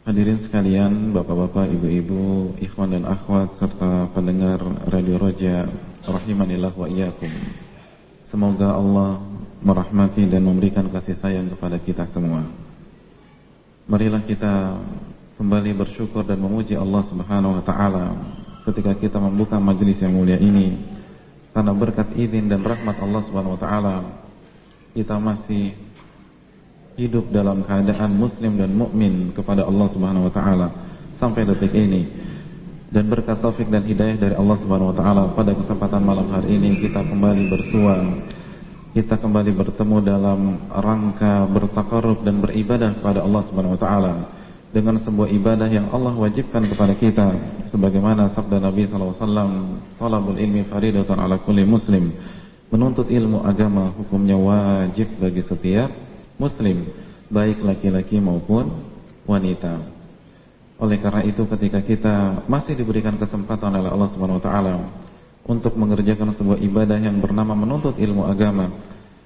Hadirin sekalian, bapak-bapak, ibu-ibu, ikhwan dan akhwat serta pendengar Radio Roja rahimanillah wa iyyakum. Semoga Allah merahmati dan memberikan kasih sayang kepada kita semua. Marilah kita kembali bersyukur dan memuji Allah Subhanahu wa taala ketika kita membuka majelis yang mulia ini. Karena berkat izin dan rahmat Allah Subhanahu wa taala kita masih hidup dalam keadaan muslim dan mukmin kepada Allah Subhanahu wa taala. Sampai detik ini. Dan berkat taufik dan hidayah dari Allah Subhanahu wa taala pada kesempatan malam hari ini kita kembali bersua kita kembali bertemu dalam rangka bertakarub dan beribadah kepada Allah Subhanahu wa taala. Dengan sebuah ibadah yang Allah wajibkan kepada kita sebagaimana sabda Nabi sallallahu alaihi wasallam talabul ilmi faridatun ala kulli muslim. Menuntut ilmu agama hukumnya wajib bagi setiap muslim, baik laki-laki maupun wanita. Oleh karena itu ketika kita masih diberikan kesempatan oleh Allah Subhanahu wa taala untuk mengerjakan sebuah ibadah yang bernama menuntut ilmu agama,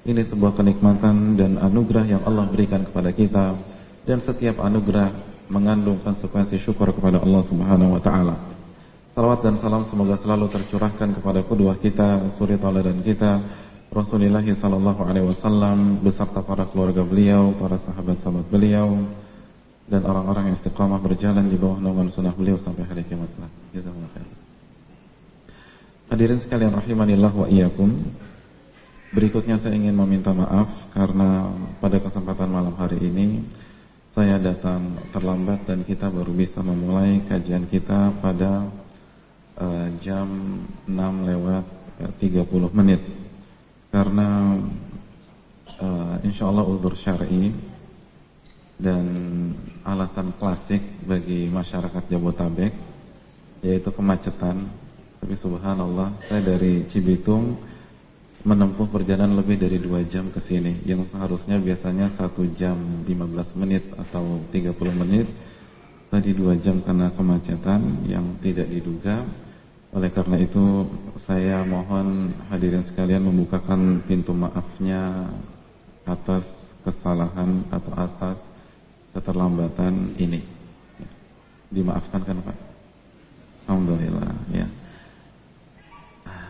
ini sebuah kenikmatan dan anugerah yang Allah berikan kepada kita dan setiap anugerah mengandung konsekuensi syukur kepada Allah Subhanahu wa taala. Salawat dan salam semoga selalu tercurahkan kepada kedua kita, suri tauladan kita, Rasulullah sallallahu alaihi wasallam beserta para keluarga beliau, para sahabat-sahabat beliau dan orang-orang yang istiqamah berjalan di bawah naungan sunnah beliau sampai hari kiamat kelak. Hadirin sekalian rahimanillah wa iyyakum. Berikutnya saya ingin meminta maaf karena pada kesempatan malam hari ini saya datang terlambat dan kita baru bisa memulai kajian kita pada uh, jam 6 lewat 30 menit karena uh, insya Allah ulur syar'i dan alasan klasik bagi masyarakat Jabotabek yaitu kemacetan. Tapi subhanallah saya dari Cibitung menempuh perjalanan lebih dari dua jam ke sini yang seharusnya biasanya satu jam 15 menit atau 30 menit tadi dua jam karena kemacetan yang tidak diduga oleh karena itu saya mohon hadirin sekalian membukakan pintu maafnya atas kesalahan atau atas keterlambatan ini. Dimaafkan kan Pak? Alhamdulillah ya.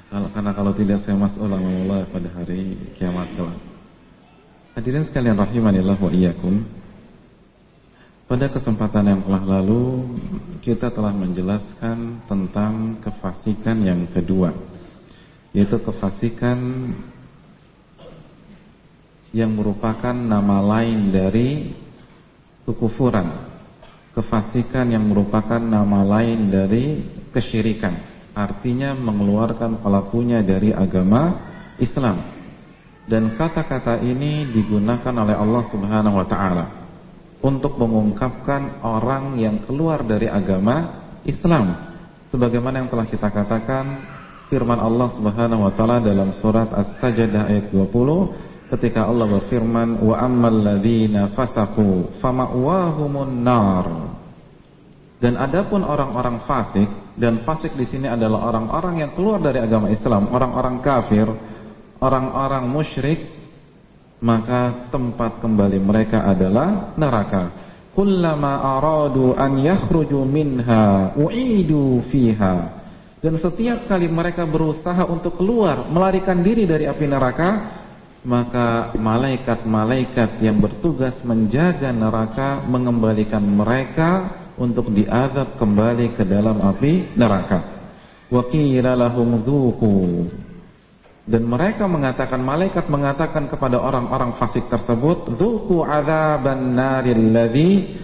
Kalau karena kalau tidak saya masuk Allah pada hari kiamat kelak. Hadirin sekalian rahimanillah wa iyyakum. Pada kesempatan yang telah lalu kita telah menjelaskan tentang kefasikan yang kedua yaitu kefasikan yang merupakan nama lain dari kekufuran kefasikan yang merupakan nama lain dari kesyirikan artinya mengeluarkan pelakunya dari agama Islam. Dan kata-kata ini digunakan oleh Allah Subhanahu wa taala untuk mengungkapkan orang yang keluar dari agama Islam. Sebagaimana yang telah kita katakan firman Allah Subhanahu wa taala dalam surat As-Sajdah ayat 20 ketika Allah berfirman wa ammal ladzina fasaqu fama'wahumun nar. Dan adapun orang-orang fasik dan fasik di sini adalah orang-orang yang keluar dari agama Islam, orang-orang kafir, orang-orang musyrik maka tempat kembali mereka adalah neraka. Kullama aradu an yakhruju minha u'idu fiha. Dan setiap kali mereka berusaha untuk keluar, melarikan diri dari api neraka, maka malaikat-malaikat yang bertugas menjaga neraka mengembalikan mereka untuk diazab kembali ke dalam api neraka. Wa qila lahum dan mereka mengatakan malaikat mengatakan kepada orang-orang fasik tersebut dzuqu adzaban naril ladzi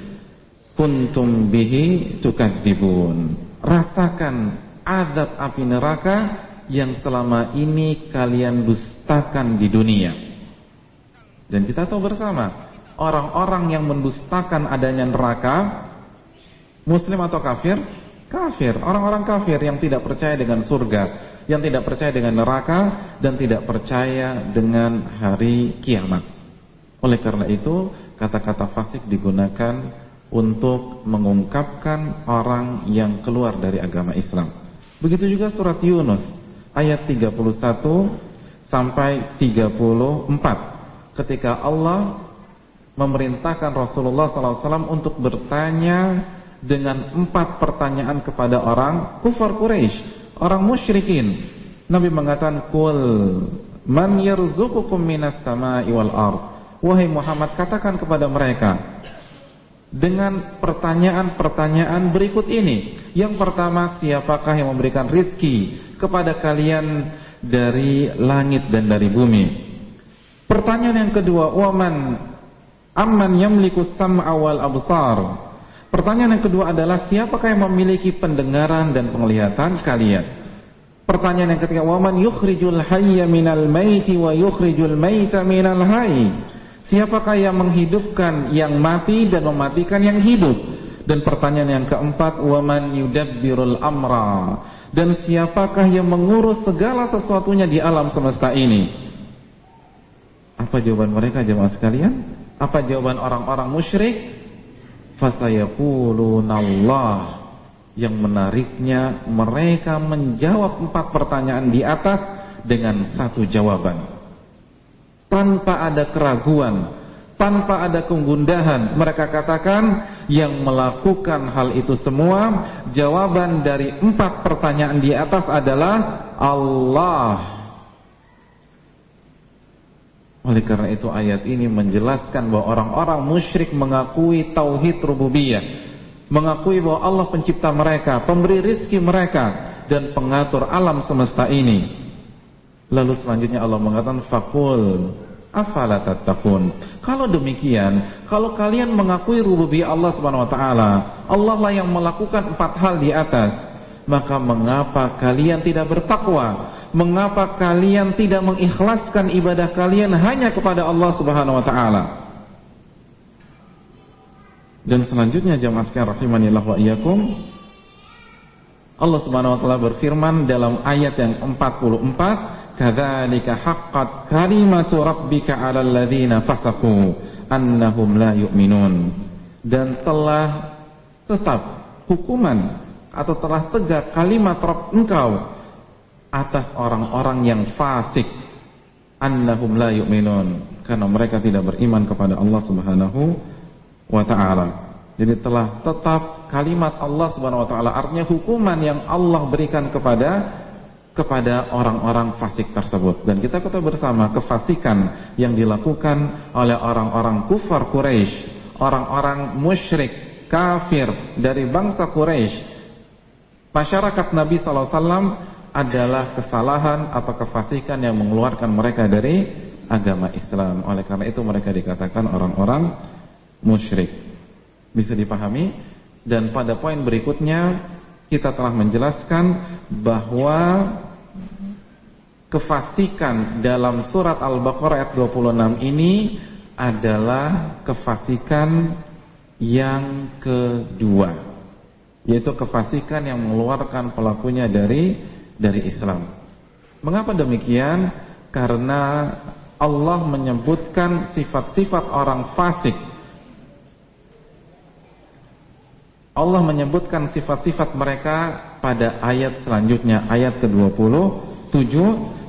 kuntum bihi tukadzibun rasakan azab api neraka yang selama ini kalian dustakan di dunia. Dan kita tahu bersama orang-orang yang mendustakan adanya neraka muslim atau kafir? Kafir, orang-orang kafir yang tidak percaya dengan surga, yang tidak percaya dengan neraka dan tidak percaya dengan hari kiamat. Oleh karena itu, kata-kata fasik digunakan untuk mengungkapkan orang yang keluar dari agama Islam. Begitu juga surat Yunus ayat 31 sampai 34 ketika Allah memerintahkan Rasulullah SAW untuk bertanya dengan empat pertanyaan kepada orang kufar Quraisy, orang musyrikin. Nabi mengatakan, "Qul man yarzuqukum minas sama'i wal ard?" Wahai Muhammad, katakan kepada mereka dengan pertanyaan-pertanyaan berikut ini. Yang pertama, siapakah yang memberikan rizki kepada kalian dari langit dan dari bumi? Pertanyaan yang kedua, "Waman amman yamliku sam'a wal absar?" Pertanyaan yang kedua adalah siapakah yang memiliki pendengaran dan penglihatan kalian? Pertanyaan yang ketiga, "Waman yukhrijul hayya minal maiti wa yukhrijul maita minal hayy?" Siapakah yang menghidupkan yang mati dan mematikan yang hidup? Dan pertanyaan yang keempat, "Waman yudabbirul amra?" Dan siapakah yang mengurus segala sesuatunya di alam semesta ini? Apa jawaban mereka jemaah sekalian? Apa jawaban orang-orang musyrik? Fasayaqulunallah yang menariknya mereka menjawab empat pertanyaan di atas dengan satu jawaban. Tanpa ada keraguan tanpa ada kegundahan mereka katakan yang melakukan hal itu semua jawaban dari empat pertanyaan di atas adalah Allah oleh karena itu ayat ini menjelaskan bahwa orang-orang musyrik mengakui tauhid rububiyah, mengakui bahwa Allah pencipta mereka, pemberi rizki mereka dan pengatur alam semesta ini. Lalu selanjutnya Allah mengatakan fakul afala tattaqun. Kalau demikian, kalau kalian mengakui rububiyah Allah Subhanahu wa taala, Allah lah yang melakukan empat hal di atas, maka mengapa kalian tidak bertakwa? mengapa kalian tidak mengikhlaskan ibadah kalian hanya kepada Allah Subhanahu wa taala? Dan selanjutnya jemaah sekalian rahimanillah wa iyyakum Allah Subhanahu wa taala berfirman dalam ayat yang 44, "Kadzalika haqqat kalimatu rabbika 'alal ladzina fasaqu annahum la yu'minun." Dan telah tetap hukuman atau telah tegak kalimat Rabb engkau atas orang-orang yang fasik annahum la yu'minun karena mereka tidak beriman kepada Allah Subhanahu wa taala. Jadi telah tetap kalimat Allah Subhanahu wa taala artinya hukuman yang Allah berikan kepada kepada orang-orang fasik tersebut dan kita ketahui bersama kefasikan yang dilakukan oleh orang-orang kufar Quraisy, orang-orang musyrik, kafir dari bangsa Quraisy. Masyarakat Nabi sallallahu alaihi wasallam adalah kesalahan atau kefasikan yang mengeluarkan mereka dari agama Islam. Oleh karena itu mereka dikatakan orang-orang musyrik. Bisa dipahami? Dan pada poin berikutnya kita telah menjelaskan bahwa kefasikan dalam surat Al-Baqarah ayat 26 ini adalah kefasikan yang kedua yaitu kefasikan yang mengeluarkan pelakunya dari dari Islam. Mengapa demikian? Karena Allah menyebutkan sifat-sifat orang fasik. Allah menyebutkan sifat-sifat mereka pada ayat selanjutnya, ayat ke-27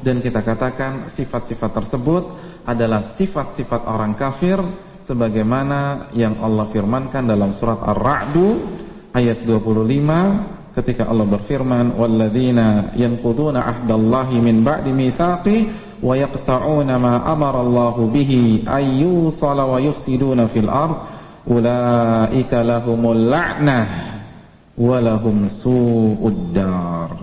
dan kita katakan sifat-sifat tersebut adalah sifat-sifat orang kafir sebagaimana yang Allah firmankan dalam surat Ar-Ra'd ayat 25 ketika Allah berfirman walladzina yanquduna ahdallahi min ba'di mitsaqi wa yaqta'una ma amara Allah bihi ayyusala wa yufsiduna fil ard ulaika lahumul la'nah wa lahum su'ud dar.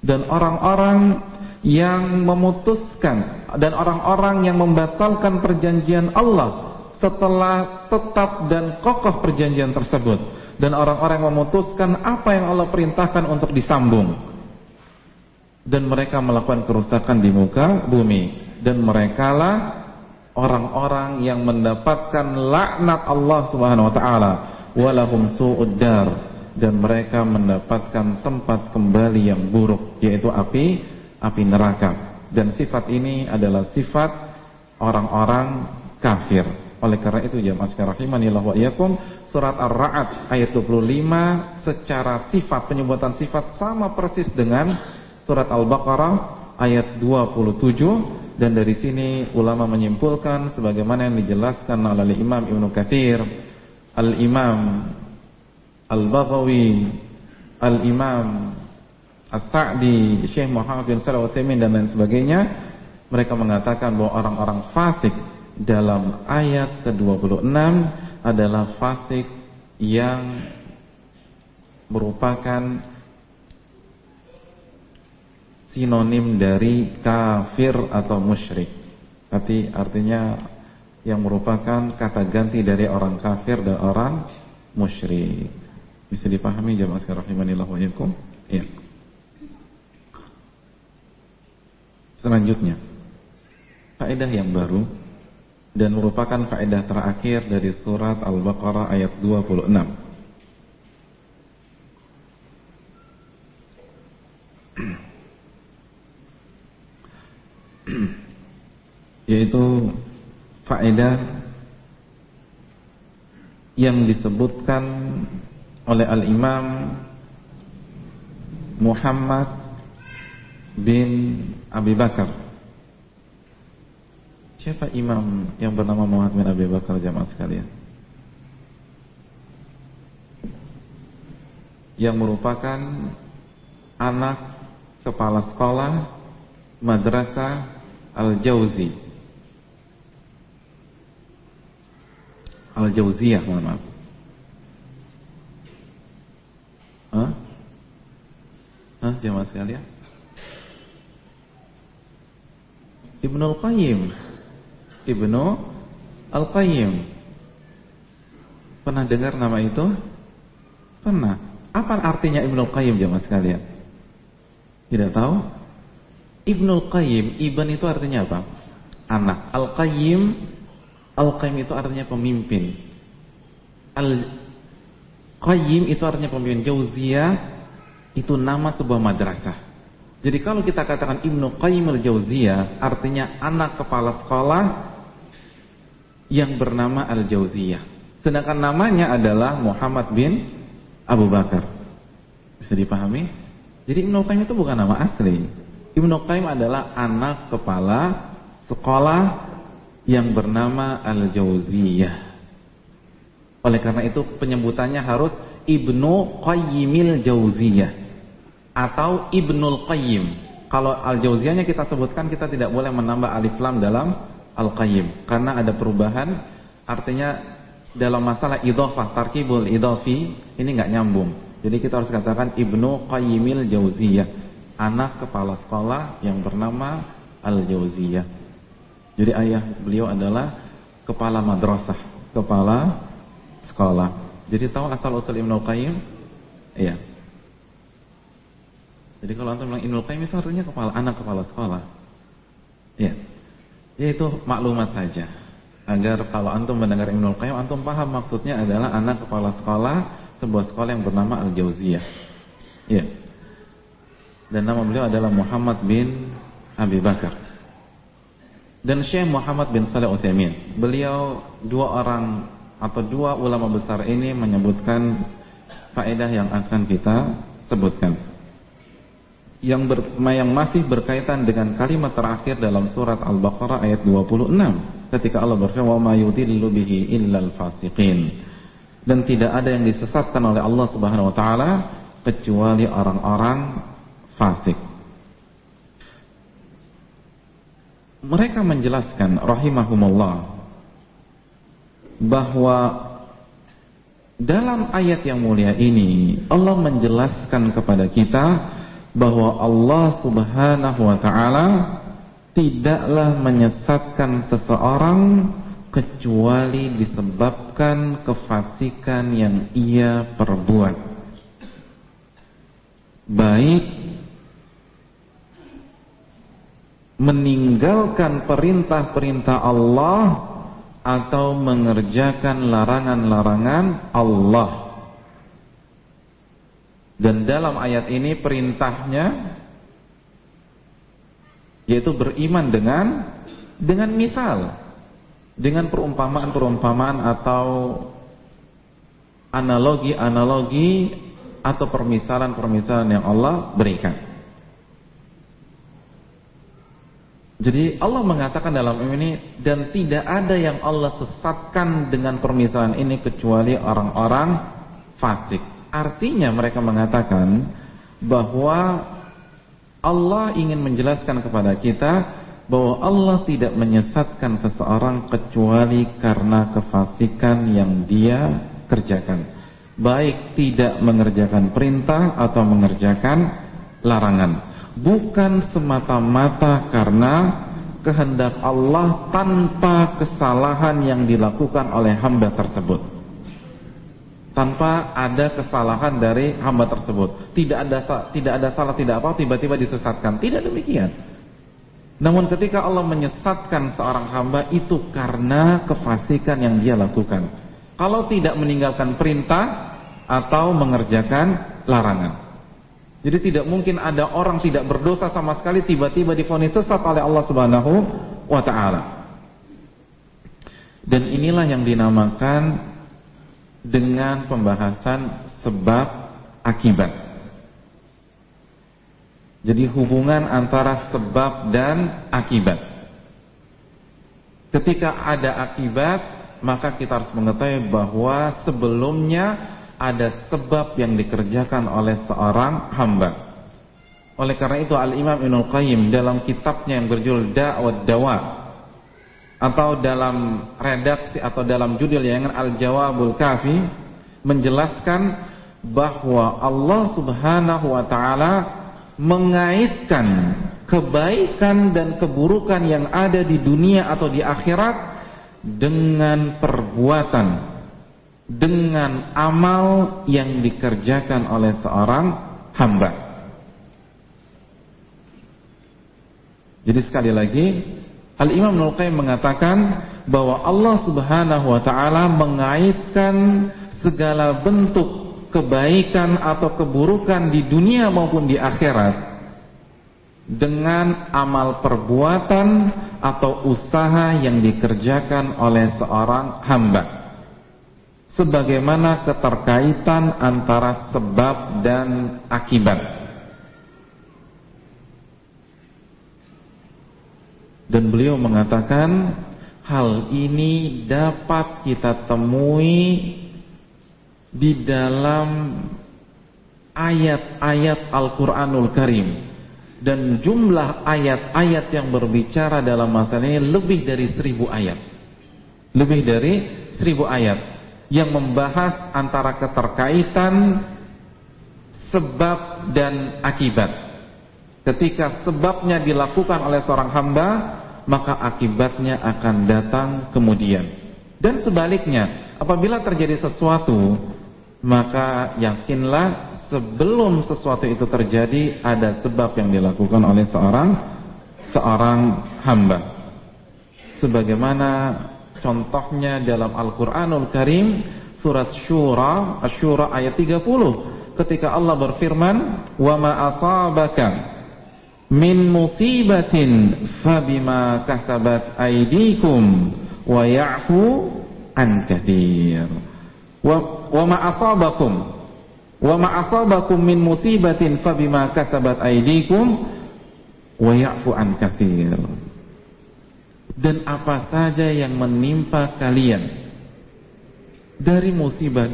Dan orang-orang yang memutuskan dan orang-orang yang membatalkan perjanjian Allah setelah tetap dan kokoh perjanjian tersebut dan orang-orang memutuskan apa yang Allah perintahkan untuk disambung. Dan mereka melakukan kerusakan di muka bumi. Dan mereka lah orang-orang yang mendapatkan laknat Allah Subhanahu wa taala. Walahum su'ud dar. Dan mereka mendapatkan tempat kembali yang buruk yaitu api api neraka. Dan sifat ini adalah sifat orang-orang kafir. Oleh karena itu jamaah sekalian rahimanillah wa iyyakum surat Ar-Ra'd ayat 25 secara sifat penyebutan sifat sama persis dengan surat Al-Baqarah ayat 27 dan dari sini ulama menyimpulkan sebagaimana yang dijelaskan oleh Imam Ibnu Katsir, Al-Imam Al-Baghawi, Al-Imam As-Sa'di, Syekh Muhammad bin Shalih Al-Utsaimin dan lain sebagainya, mereka mengatakan bahwa orang-orang fasik dalam ayat ke-26 adalah fasik yang merupakan sinonim dari kafir atau musyrik. Tapi artinya yang merupakan kata ganti dari orang kafir dan orang musyrik. Bisa dipahami jemaah sekalian rahimanillah wa? Iya. Selanjutnya, faedah yang baru dan merupakan faedah terakhir dari surat Al-Baqarah ayat 26. yaitu faedah yang disebutkan oleh Al-Imam Muhammad bin Abi Bakar. Siapa imam yang bernama Muhammad bin Abi Bakar jamaah sekalian? Yang merupakan anak kepala sekolah madrasah Al-Jauzi Al-Jauziyah mohon maaf Hah? Hah jemaah sekalian Ibnu Al-Qayyim Ibnu Al-Qayyim Pernah dengar nama itu? Pernah Apa artinya Ibnu Al-Qayyim jemaah sekalian? Tidak tahu? Ibnu Qayyim, Ibn itu artinya apa? Anak. Al-Qayyim, Al-Qayyim itu artinya pemimpin. Al-Qayyim itu artinya pemimpin. Jauziyah itu nama sebuah madrasah. Jadi kalau kita katakan Ibnu Qayyim al-Jauziyah artinya anak kepala sekolah yang bernama Al-Jauziyah. Sedangkan namanya adalah Muhammad bin Abu Bakar. Bisa dipahami? Jadi Ibnu Qayyim itu bukan nama asli. Ibnu Qayyim adalah anak kepala sekolah yang bernama Al-Jauziyah. Oleh karena itu penyebutannya harus Ibnu Qayyimil Jauziyah atau Ibnul Qayyim. Kalau Al-Jauziyahnya kita sebutkan kita tidak boleh menambah alif lam dalam Al-Qayyim karena ada perubahan artinya dalam masalah idhofah tarkibul idhofi ini nggak nyambung. Jadi kita harus katakan Ibnu Qayyimil Jauziyah anak kepala sekolah yang bernama Al-Jauziyah. Jadi ayah beliau adalah kepala madrasah, kepala sekolah. Jadi tahu asal usul Ibnu Qayyim? Iya. Jadi kalau antum bilang Ibnu Qayyim itu artinya kepala anak kepala sekolah. Iya. Ya itu maklumat saja. Agar kalau antum mendengar Ibnu Qayyim antum paham maksudnya adalah anak kepala sekolah sebuah sekolah yang bernama Al-Jauziyah. Iya dan nama beliau adalah Muhammad bin Abi Bakar. Dan Syekh Muhammad bin Saleh Utsaimin, beliau dua orang atau dua ulama besar ini menyebutkan faedah yang akan kita sebutkan. Yang ber, yang masih berkaitan dengan kalimat terakhir dalam surat Al-Baqarah ayat 26 ketika Allah berfirman wa bihi illal fasiqin. Dan tidak ada yang disesatkan oleh Allah Subhanahu wa taala kecuali orang-orang fasik. Mereka menjelaskan rahimahumullah bahwa dalam ayat yang mulia ini Allah menjelaskan kepada kita bahwa Allah Subhanahu wa taala tidaklah menyesatkan seseorang kecuali disebabkan kefasikan yang ia perbuat. Baik meninggalkan perintah-perintah Allah atau mengerjakan larangan-larangan Allah. Dan dalam ayat ini perintahnya yaitu beriman dengan dengan misal, dengan perumpamaan-perumpamaan atau analogi-analogi atau permisalan-permisalan yang Allah berikan. Jadi Allah mengatakan dalam ini dan tidak ada yang Allah sesatkan dengan permisalan ini kecuali orang-orang fasik. Artinya mereka mengatakan bahwa Allah ingin menjelaskan kepada kita bahwa Allah tidak menyesatkan seseorang kecuali karena kefasikan yang dia kerjakan. Baik tidak mengerjakan perintah atau mengerjakan larangan bukan semata-mata karena kehendak Allah tanpa kesalahan yang dilakukan oleh hamba tersebut. Tanpa ada kesalahan dari hamba tersebut. Tidak ada tidak ada salah tidak apa tiba-tiba disesatkan. Tidak demikian. Namun ketika Allah menyesatkan seorang hamba itu karena kefasikan yang dia lakukan. Kalau tidak meninggalkan perintah atau mengerjakan larangan. Jadi tidak mungkin ada orang tidak berdosa sama sekali tiba-tiba difonis sesat oleh Allah Subhanahu wa taala. Dan inilah yang dinamakan dengan pembahasan sebab akibat. Jadi hubungan antara sebab dan akibat. Ketika ada akibat, maka kita harus mengetahui bahwa sebelumnya ada sebab yang dikerjakan oleh seorang hamba. Oleh karena itu Al-Imam Ibnu Qayyim dalam kitabnya yang berjudul Da'wat Dawa atau dalam redaksi atau dalam judul yang Al-Jawabul Kafi menjelaskan bahwa Allah Subhanahu wa taala mengaitkan kebaikan dan keburukan yang ada di dunia atau di akhirat dengan perbuatan dengan amal yang dikerjakan oleh seorang hamba. Jadi sekali lagi, Al-Imam Nulqaim mengatakan bahwa Allah Subhanahu wa taala mengaitkan segala bentuk kebaikan atau keburukan di dunia maupun di akhirat dengan amal perbuatan atau usaha yang dikerjakan oleh seorang hamba sebagaimana keterkaitan antara sebab dan akibat. Dan beliau mengatakan hal ini dapat kita temui di dalam ayat-ayat Al-Quranul Karim dan jumlah ayat-ayat yang berbicara dalam masalah ini lebih dari seribu ayat lebih dari seribu ayat yang membahas antara keterkaitan sebab dan akibat. Ketika sebabnya dilakukan oleh seorang hamba, maka akibatnya akan datang kemudian. Dan sebaliknya, apabila terjadi sesuatu, maka yakinlah sebelum sesuatu itu terjadi ada sebab yang dilakukan oleh seorang seorang hamba. Sebagaimana Contohnya dalam Al-Quranul Karim Surat Shura Asyura ayat 30 Ketika Allah berfirman Wa ma asabaka Min musibatin Fabima kasabat aidikum Wa ya'fu An kathir. Wa, wa ma asabakum Wa ma asabakum min musibatin Fabima kasabat aidikum Wa ya'fu an kathir. Dan apa saja yang menimpa kalian dari musibah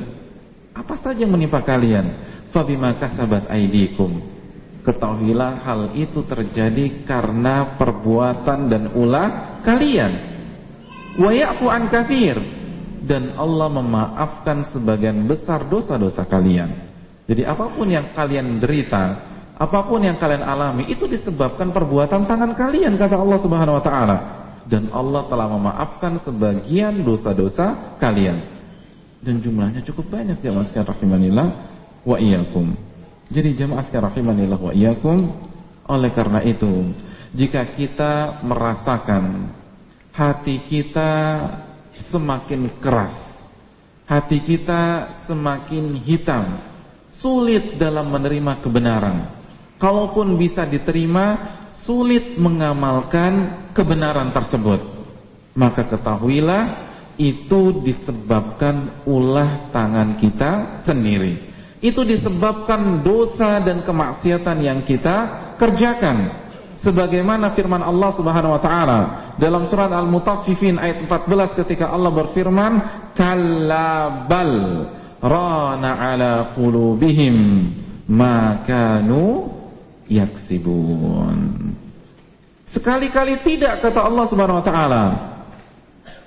apa saja yang menimpa kalian fabima kasabat aidikum ketahuilah hal itu terjadi karena perbuatan dan ulah kalian. Wa ya'fu an kafir dan Allah memaafkan sebagian besar dosa-dosa kalian. Jadi apa pun yang kalian derita apa pun yang kalian alami itu disebabkan perbuatan tangan kalian kata Allah Subhanahu wa taala. Dan Allah telah memaafkan sebagian dosa-dosa kalian. Dan jumlahnya cukup banyak jemaah sekalian rahimanillah wa iyyakum. Jadi jemaah sekalian rahimanillah wa iyyakum oleh karena itu jika kita merasakan hati kita semakin keras, hati kita semakin hitam, sulit dalam menerima kebenaran. Kalaupun bisa diterima, sulit mengamalkan kebenaran tersebut. Maka ketahuilah itu disebabkan ulah tangan kita sendiri. Itu disebabkan dosa dan kemaksiatan yang kita kerjakan. Sebagaimana firman Allah Subhanahu wa taala dalam surat Al-Mutaffifin ayat 14 ketika Allah berfirman kallabal rana ala qulubihim ma kanu yaksibun. Sekali-kali tidak kata Allah Subhanahu wa taala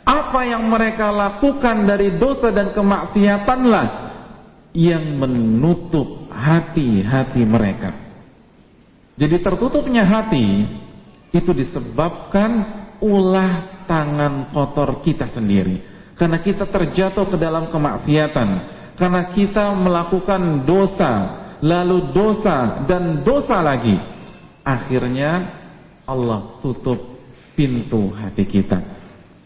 apa yang mereka lakukan dari dosa dan kemaksiatanlah yang menutup hati-hati mereka jadi tertutupnya hati itu disebabkan ulah tangan kotor kita sendiri. Karena kita terjatuh ke dalam kemaksiatan. Karena kita melakukan dosa, lalu dosa dan dosa lagi. Akhirnya Allah tutup pintu hati kita.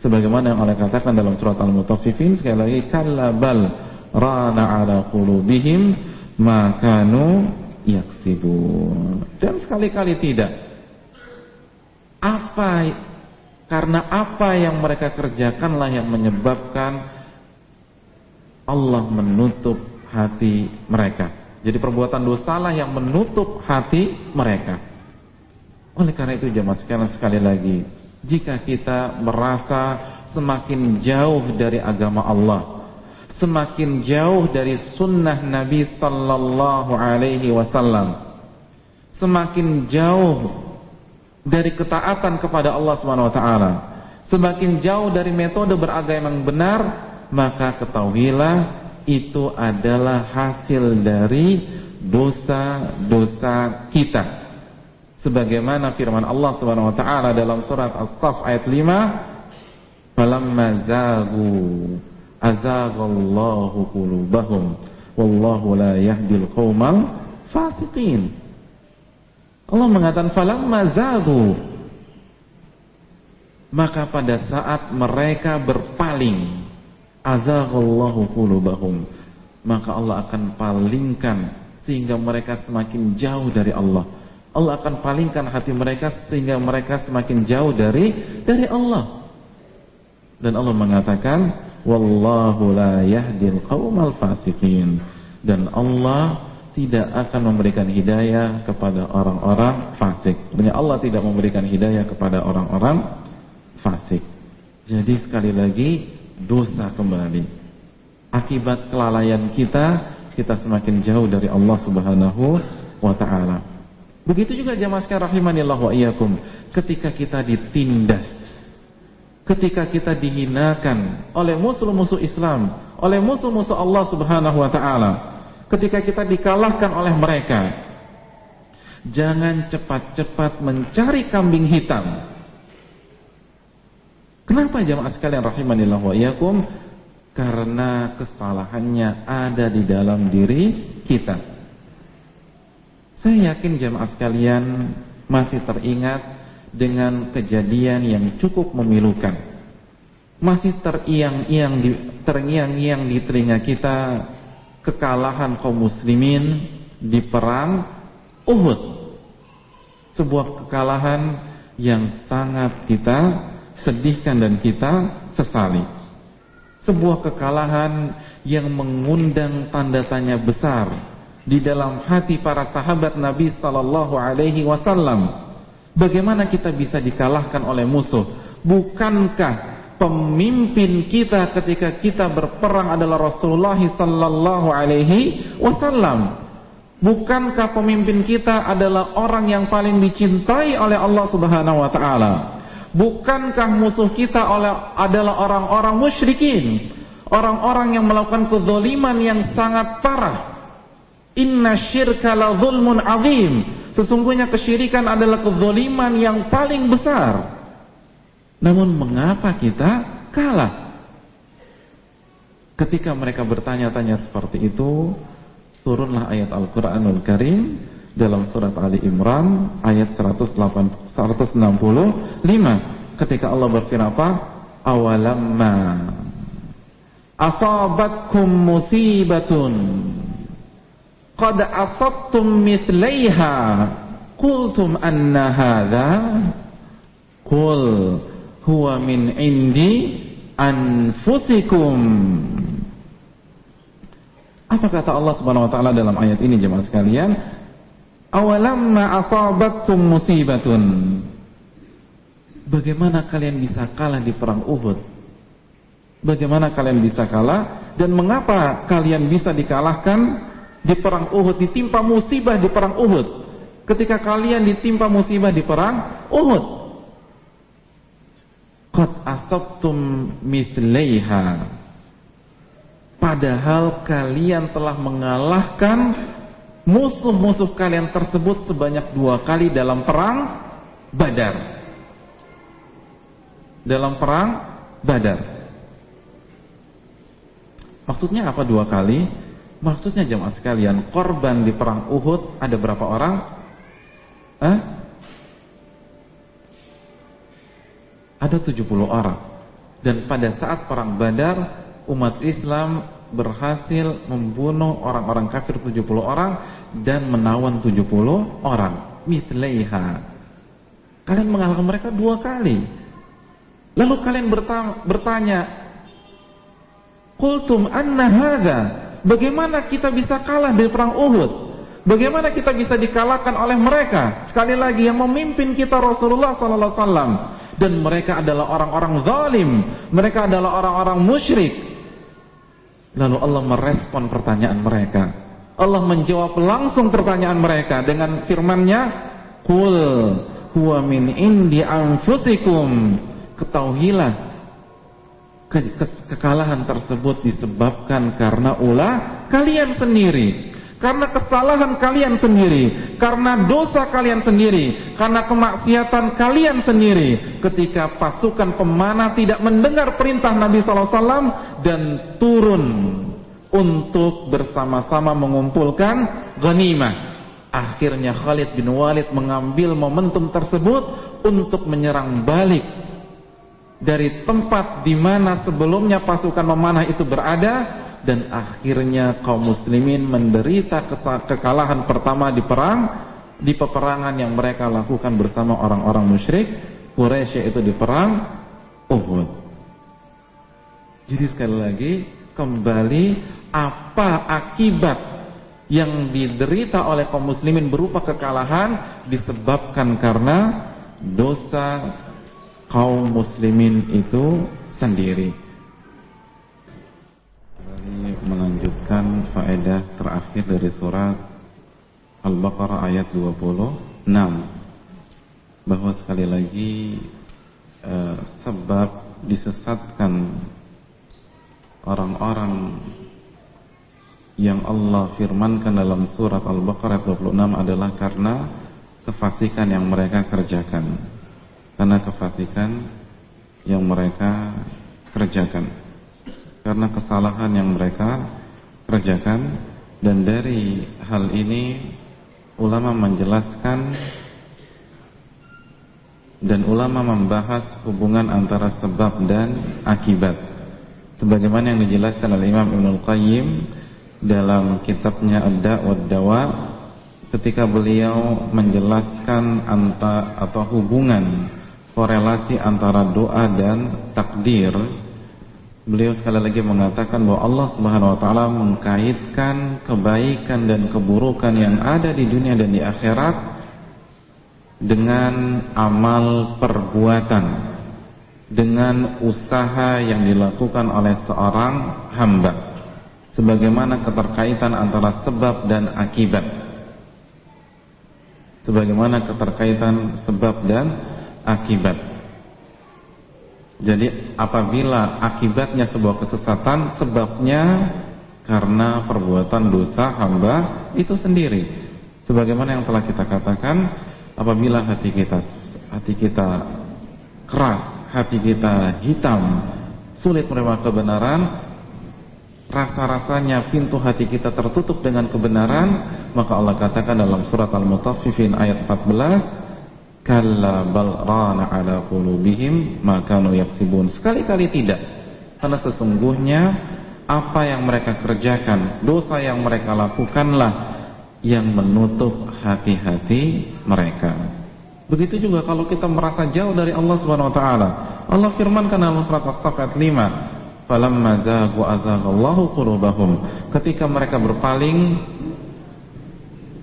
Sebagaimana yang Allah katakan dalam surat Al-Mutaffifin sekali lagi kallabal rana ala qulubihim makanu yaksibun. Dan sekali-kali tidak. Apa karena apa yang mereka kerjakanlah yang menyebabkan Allah menutup hati mereka. Jadi perbuatan dosalah yang menutup hati mereka. Oleh karena itu jemaah sekalian sekali lagi, jika kita merasa semakin jauh dari agama Allah, semakin jauh dari sunnah Nabi sallallahu alaihi wasallam. Semakin jauh dari ketaatan kepada Allah Subhanahu wa taala. Semakin jauh dari metode beragama yang benar maka ketahuilah itu adalah hasil dari dosa-dosa kita. Sebagaimana firman Allah Subhanahu wa taala dalam surat As-Saff ayat 5 falamma zagu azaghallahu qulubahum. Wallahu la yahdil qaumal fasiqin. Allah mengatakan falamma zagu. Maka pada saat mereka berpaling azaghallahu qulubahum maka Allah akan palingkan sehingga mereka semakin jauh dari Allah. Allah akan palingkan hati mereka sehingga mereka semakin jauh dari dari Allah. Dan Allah mengatakan wallahu la yahdil qaumal fasiqin dan Allah tidak akan memberikan hidayah kepada orang-orang fasik. Sebenarnya Allah tidak memberikan hidayah kepada orang-orang fasik. Jadi sekali lagi dosa kembali. Akibat kelalaian kita, kita semakin jauh dari Allah Subhanahu wa taala. Begitu juga jamaah sekalian rahimanillah wa iyyakum, ketika kita ditindas ketika kita dihinakan oleh musuh-musuh Islam, oleh musuh-musuh Allah Subhanahu wa taala, ketika kita dikalahkan oleh mereka, jangan cepat-cepat mencari kambing hitam. Kenapa jamaah sekalian rahimanillah wa iyyakum? Karena kesalahannya ada di dalam diri kita. Saya yakin jamaah sekalian masih teringat dengan kejadian yang cukup memilukan. Masih teriang-iang di terngiang-ngiang di telinga kita kekalahan kaum muslimin di perang Uhud. Sebuah kekalahan yang sangat kita sedihkan dan kita sesali. Sebuah kekalahan yang mengundang tanda tanya besar di dalam hati para sahabat Nabi sallallahu alaihi wasallam Bagaimana kita bisa dikalahkan oleh musuh? Bukankah pemimpin kita ketika kita berperang adalah Rasulullah sallallahu alaihi wasallam? Bukankah pemimpin kita adalah orang yang paling dicintai oleh Allah Subhanahu wa taala? Bukankah musuh kita adalah orang-orang musyrikin? Orang-orang yang melakukan kezaliman yang sangat parah. Inna syirka la zulmun azim. Sesungguhnya kesyirikan adalah kezaliman yang paling besar. Namun mengapa kita kalah? Ketika mereka bertanya-tanya seperti itu, turunlah ayat Al-Qur'anul Karim dalam surat Ali Imran ayat 108, 165 ketika Allah berfirman? Awalamma asabatkum musibatun qad asabtum mithlaiha qultum anna hadha qul huwa min indi anfusikum apa kata Allah Subhanahu wa taala dalam ayat ini jemaah sekalian? Awalamma asabatkum musibatun. Bagaimana kalian bisa kalah di perang Uhud? Bagaimana kalian bisa kalah dan mengapa kalian bisa dikalahkan di perang Uhud, ditimpa musibah di perang Uhud? Ketika kalian ditimpa musibah di perang Uhud. Qad asabtum mithlaiha Padahal kalian telah mengalahkan musuh-musuh kalian tersebut sebanyak dua kali dalam perang Badar. Dalam perang Badar. Maksudnya apa dua kali? Maksudnya jemaah sekalian, korban di perang Uhud ada berapa orang? Eh? Ada 70 orang. Dan pada saat perang Badar umat Islam berhasil membunuh orang-orang kafir 70 orang dan menawan 70 orang. Mithlaiha. Kalian mengalahkan mereka dua kali. Lalu kalian bertanya, Kultum anna hadha. Bagaimana kita bisa kalah di perang Uhud? Bagaimana kita bisa dikalahkan oleh mereka? Sekali lagi yang memimpin kita Rasulullah sallallahu alaihi wasallam dan mereka adalah orang-orang zalim, mereka adalah orang-orang musyrik, Lalu Allah merespon pertanyaan mereka. Allah menjawab langsung pertanyaan mereka dengan firman-Nya, "Qul huwa min indi anfusikum." Ketahuilah ke ke kekalahan tersebut disebabkan karena ulah kalian sendiri. Karena kesalahan kalian sendiri, karena dosa kalian sendiri, karena kemaksiatan kalian sendiri. Ketika pasukan pemanah tidak mendengar perintah Nabi SAW dan turun untuk bersama-sama mengumpulkan ghanimah. Akhirnya Khalid bin Walid mengambil momentum tersebut untuk menyerang balik dari tempat di mana sebelumnya pasukan memanah itu berada dan akhirnya kaum muslimin menderita kekalahan pertama di perang di peperangan yang mereka lakukan bersama orang-orang musyrik Quraisy itu di perang Uhud. Jadi sekali lagi kembali apa akibat yang diderita oleh kaum muslimin berupa kekalahan disebabkan karena dosa kaum muslimin itu sendiri melanjutkan faedah terakhir dari surat Al-Baqarah ayat 26 bahwa sekali lagi eh, sebab disesatkan orang-orang yang Allah firmankan dalam surat Al-Baqarah 26 adalah karena kefasikan yang mereka kerjakan. Karena kefasikan yang mereka kerjakan. Karena kesalahan yang mereka kerjakan. Dan dari hal ini ulama menjelaskan dan ulama membahas hubungan antara sebab dan akibat. Sebagaimana yang dijelaskan oleh Imam Ibnul Qayyim dalam kitabnya Ad-Da' Dawa ketika beliau menjelaskan antara atau hubungan korelasi antara doa dan takdir Beliau sekali lagi mengatakan bahwa Allah Subhanahu wa taala mengkaitkan kebaikan dan keburukan yang ada di dunia dan di akhirat dengan amal perbuatan, dengan usaha yang dilakukan oleh seorang hamba. Sebagaimana keterkaitan antara sebab dan akibat. Sebagaimana keterkaitan sebab dan akibat. Jadi apabila akibatnya sebuah kesesatan Sebabnya karena perbuatan dosa hamba itu sendiri Sebagaimana yang telah kita katakan Apabila hati kita Hati kita keras Hati kita hitam Sulit menerima kebenaran rasa-rasanya pintu hati kita tertutup dengan kebenaran, maka Allah katakan dalam surat Al-Mutaffifin ayat 14, "Kalla ala qulubihim ma kanu yaksibun." Sekali-kali tidak. Karena sesungguhnya apa yang mereka kerjakan, dosa yang mereka lakukanlah yang menutup hati-hati mereka. Begitu juga kalau kita merasa jauh dari Allah Subhanahu wa taala. Allah firmankan dalam surat As-Saff ayat 5, falamma zaghu azaghallahu qulubahum ketika mereka berpaling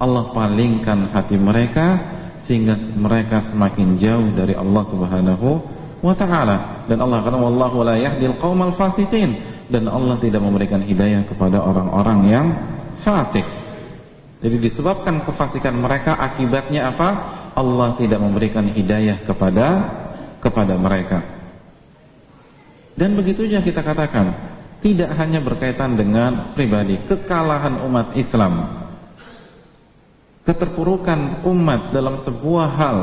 Allah palingkan hati mereka sehingga mereka semakin jauh dari Allah Subhanahu wa taala dan Allah kata wallahu la yahdil qaumal fasiqin dan Allah tidak memberikan hidayah kepada orang-orang yang fasik. Jadi disebabkan kefasikan mereka akibatnya apa? Allah tidak memberikan hidayah kepada kepada mereka. Dan begitu saja kita katakan, tidak hanya berkaitan dengan pribadi, kekalahan umat Islam, keterpurukan umat dalam sebuah hal,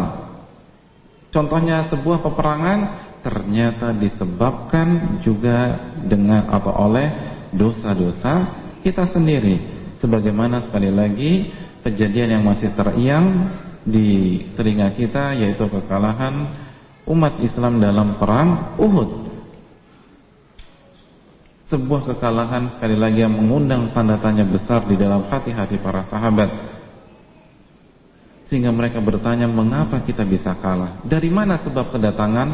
contohnya sebuah peperangan, ternyata disebabkan juga dengan atau oleh dosa-dosa kita sendiri. Sebagaimana sekali lagi kejadian yang masih teriang di telinga kita yaitu kekalahan umat Islam dalam perang Uhud. Sebuah kekalahan sekali lagi yang mengundang tanda tanya besar di dalam hati-hati para sahabat sehingga mereka bertanya mengapa kita bisa kalah? Dari mana sebab kedatangan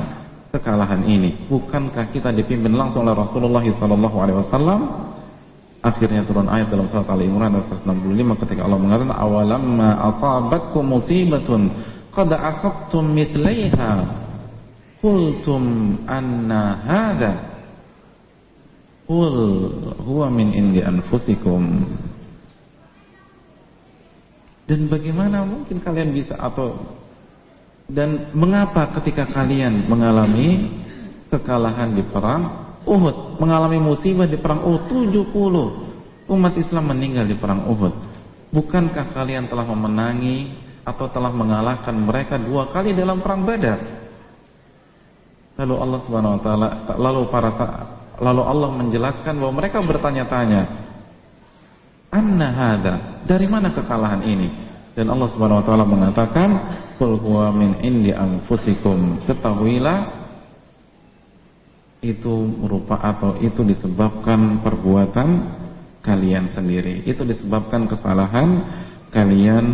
kekalahan ini? Bukankah kita dipimpin langsung oleh Rasulullah SAW akhirnya turun ayat dalam surat Al Imran ayat 65 ketika Allah mengatakan awalamma asabatkum musibatun qad asabtum mithlaiha qultum anna hadha Qul huwa min indi anfusikum. Dan bagaimana mungkin kalian bisa atau dan mengapa ketika kalian mengalami kekalahan di perang Uhud, mengalami musibah di perang Uhud 70 umat Islam meninggal di perang Uhud. Bukankah kalian telah memenangi atau telah mengalahkan mereka dua kali dalam perang Badar? Lalu Allah Subhanahu wa taala lalu para Lalu Allah menjelaskan bahwa mereka bertanya-tanya, "Anna hada? Dari mana kekalahan ini?" Dan Allah Subhanahu wa taala mengatakan, "Qul huwa min indi anfusikum." Ketahuilah itu merupakan atau itu disebabkan perbuatan kalian sendiri. Itu disebabkan kesalahan kalian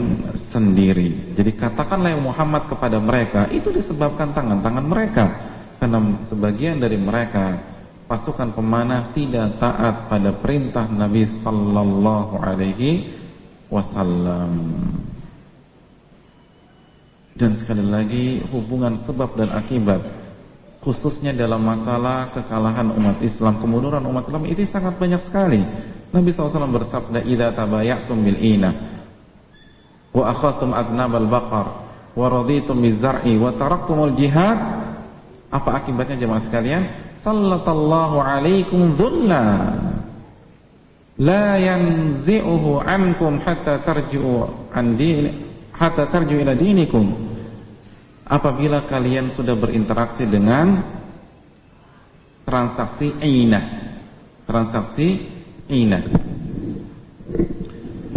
sendiri. Jadi katakanlah yang Muhammad kepada mereka, itu disebabkan tangan-tangan mereka. Karena sebagian dari mereka pasukan pemanah tidak taat pada perintah Nabi sallallahu alaihi wasallam. Dan sekali lagi hubungan sebab dan akibat khususnya dalam masalah kekalahan umat Islam, kemunduran umat Islam itu sangat banyak sekali. Nabi SAW bersabda, "Idza tabaya'tum bil ina wa akhadtum adnabal baqar wa raditum bizar'i wa taraktumul jihad" Apa akibatnya jemaah sekalian? sallallahu alaikum dhulla la yanzi'uhu ankum hatta tarji'u an din hatta tarji'u ila dinikum apabila kalian sudah berinteraksi dengan transaksi inah transaksi inah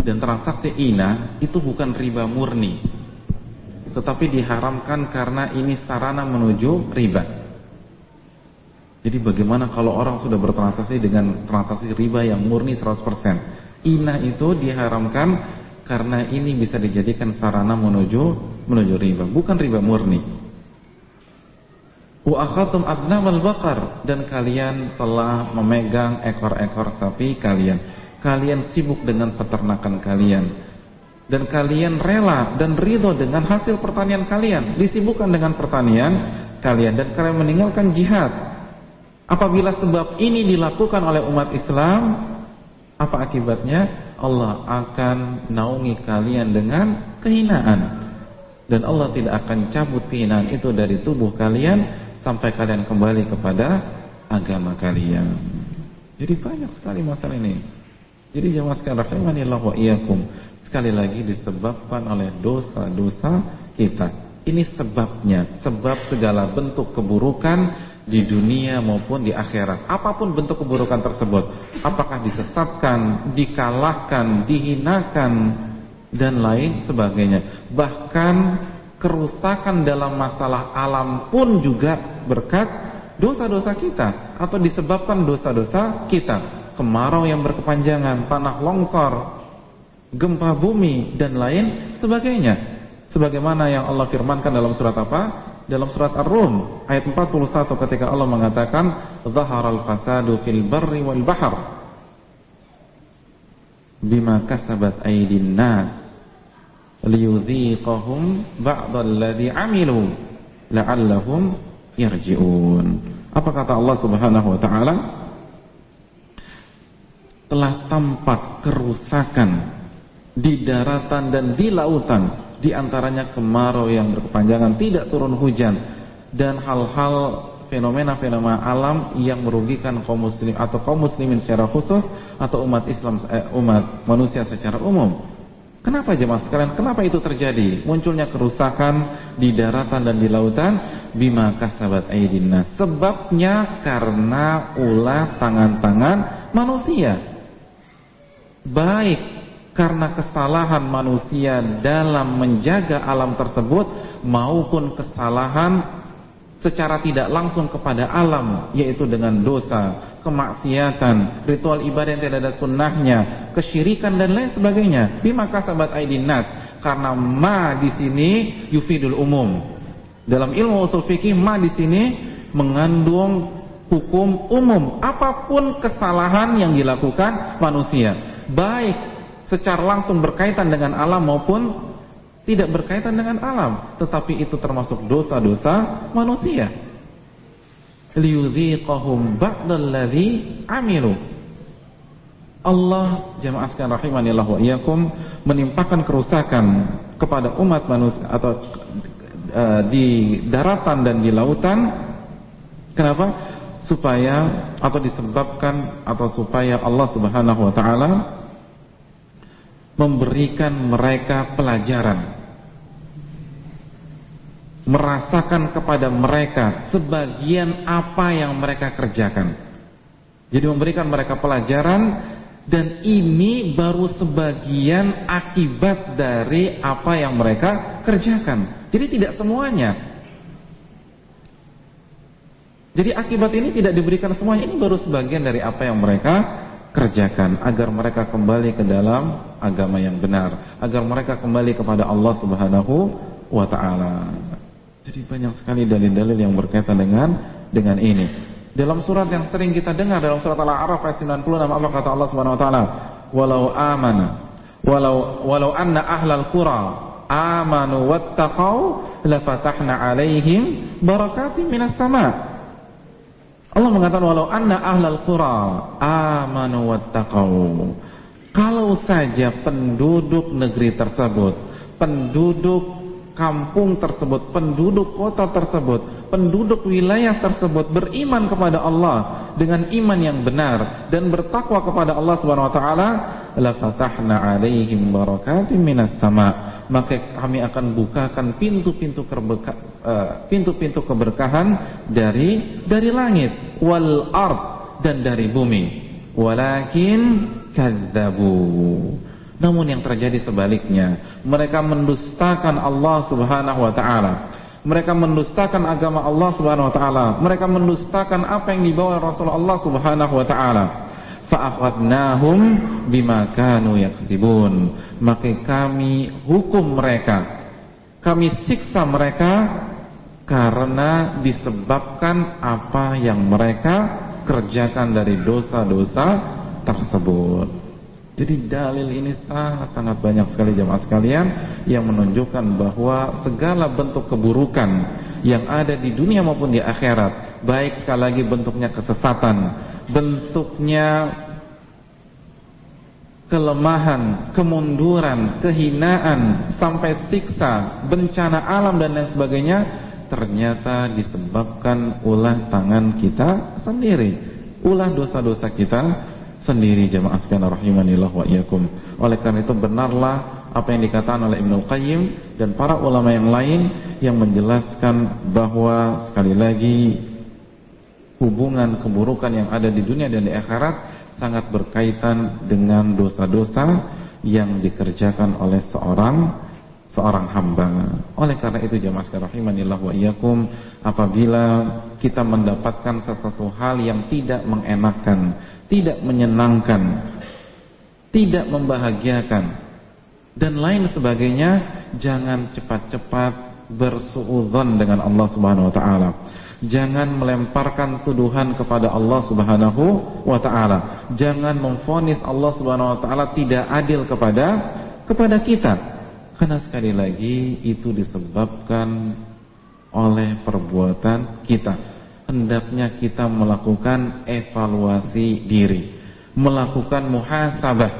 dan transaksi inah itu bukan riba murni tetapi diharamkan karena ini sarana menuju riba. Jadi bagaimana kalau orang sudah bertransaksi dengan transaksi riba yang murni 100%? Ina itu diharamkan karena ini bisa dijadikan sarana menuju menuju riba, bukan riba murni. Wa akhatum abnamal dan kalian telah memegang ekor-ekor sapi kalian. Kalian sibuk dengan peternakan kalian. Dan kalian rela dan ridho dengan hasil pertanian kalian. Disibukkan dengan pertanian kalian dan kalian meninggalkan jihad Apabila sebab ini dilakukan oleh umat Islam, apa akibatnya? Allah akan naungi kalian dengan kehinaan. Dan Allah tidak akan cabut kehinaan itu dari tubuh kalian sampai kalian kembali kepada agama kalian. Jadi banyak sekali masalah ini. Jadi jemaah sekalian rahimanillah wa iyyakum. Sekali lagi disebabkan oleh dosa-dosa kita. Ini sebabnya, sebab segala bentuk keburukan di dunia maupun di akhirat. Apa pun bentuk keburukan tersebut, apakah disesatkan, dikalahkan, dihinakan dan lain sebagainya. Bahkan kerusakan dalam masalah alam pun juga berkat dosa-dosa kita atau disebabkan dosa-dosa kita. Kemarau yang berkepanjangan, tanah longsor, gempa bumi dan lain sebagainya. Sebagaimana yang Allah firmankan dalam surat apa? Dalam surat Ar-Rum ayat 41 ketika Allah mengatakan zaharal fasadu fil barri wal bahr. Bima kasabat aydin nas liyudhiqahum ba'dalladhi amilu la'allahum yarji'un. Apa kata Allah Subhanahu wa taala? Telah tampak kerusakan di daratan dan di lautan di antaranya kemarau yang berkepanjangan, tidak turun hujan dan hal-hal fenomena-fenomena alam yang merugikan kaum muslim atau kaum muslimin secara khusus atau umat Islam eh, umat manusia secara umum. Kenapa jemaah sekalian? Kenapa itu terjadi? Munculnya kerusakan di daratan dan di lautan bima kasabat aydinna. Sebabnya karena ulah tangan-tangan manusia. Baik karena kesalahan manusia dalam menjaga alam tersebut maupun kesalahan secara tidak langsung kepada alam yaitu dengan dosa, kemaksiatan, ritual ibadah yang tidak ada sunnahnya, kesyirikan dan lain sebagainya. Bima kasabat aidin nas karena ma di sini yufidul umum. Dalam ilmu usul fikih ma di sini mengandung hukum umum apa pun kesalahan yang dilakukan manusia baik secara langsung berkaitan dengan alam maupun tidak berkaitan dengan alam, tetapi itu termasuk dosa-dosa manusia. Liyudhiqahum ba'dalladzi amilu. Allah jemaah sekalian rahimanillah wa iyyakum menimpakan kerusakan kepada umat manusia atau uh, di daratan dan di lautan. Kenapa? Supaya atau disebabkan atau supaya Allah Subhanahu wa taala memberikan mereka pelajaran. Merasakan kepada mereka sebagian apa yang mereka kerjakan. Jadi memberikan mereka pelajaran dan ini baru sebagian akibat dari apa yang mereka kerjakan. Jadi tidak semuanya. Jadi akibat ini tidak diberikan semuanya ini baru sebagian dari apa yang mereka kerjakan agar mereka kembali ke dalam agama yang benar, agar mereka kembali kepada Allah Subhanahu wa taala. Jadi banyak sekali dalil-dalil yang berkaitan dengan dengan ini. Dalam surat yang sering kita dengar dalam surat Al-A'raf ayat 96 apa kata Allah Subhanahu wa taala? Walau amana walau walau anna ahlal qura amanu wattaqau lafatahna alaihim barakatin minas sama' Allah mengatakan walau anna ahlal qura amanu wattaqau. Kalau saja penduduk negeri tersebut, penduduk kampung tersebut, penduduk kota tersebut, penduduk wilayah tersebut beriman kepada Allah dengan iman yang benar dan bertakwa kepada Allah Subhanahu wa taala, la fatahna 'alaihim barakatim minas sama' maka kami akan bukakan pintu-pintu eh, pintu-pintu keberkahan dari dari langit wal ard dan dari bumi. Walakin kadzabu. Namun yang terjadi sebaliknya mereka mendustakan Allah Subhanahu wa taala. Mereka mendustakan agama Allah Subhanahu wa taala. Mereka mendustakan apa yang dibawa Rasulullah Subhanahu wa taala. Fa'akhadnahum bima kanu yaksibun maka kami hukum mereka. Kami siksa mereka karena disebabkan apa yang mereka kerjakan dari dosa-dosa tersebut. Jadi dalil ini sangat-sangat banyak sekali jemaah sekalian yang menunjukkan bahwa segala bentuk keburukan yang ada di dunia maupun di akhirat baik sekali lagi bentuknya kesesatan bentuknya kelemahan, kemunduran, kehinaan, sampai siksa, bencana alam dan lain sebagainya ternyata disebabkan ulah tangan kita sendiri, ulah dosa-dosa kita sendiri jemaah sekalian rahimanillah wa iyyakum. Oleh karena itu benarlah apa yang dikatakan oleh Ibnu Qayyim dan para ulama yang lain yang menjelaskan bahwa sekali lagi hubungan keburukan yang ada di dunia dan di akhirat sangat berkaitan dengan dosa-dosa yang dikerjakan oleh seorang seorang hamba. Oleh karena itu jemaah sekalian wa iyyakum, apabila kita mendapatkan sesuatu hal yang tidak mengenakan, tidak menyenangkan, tidak membahagiakan dan lain sebagainya, jangan cepat-cepat bersuudzon dengan Allah Subhanahu wa taala. Jangan melemparkan tuduhan kepada Allah Subhanahu wa taala. Jangan memfonis Allah Subhanahu wa taala tidak adil kepada kepada kita. Karena sekali lagi itu disebabkan oleh perbuatan kita. Hendaknya kita melakukan evaluasi diri, melakukan muhasabah.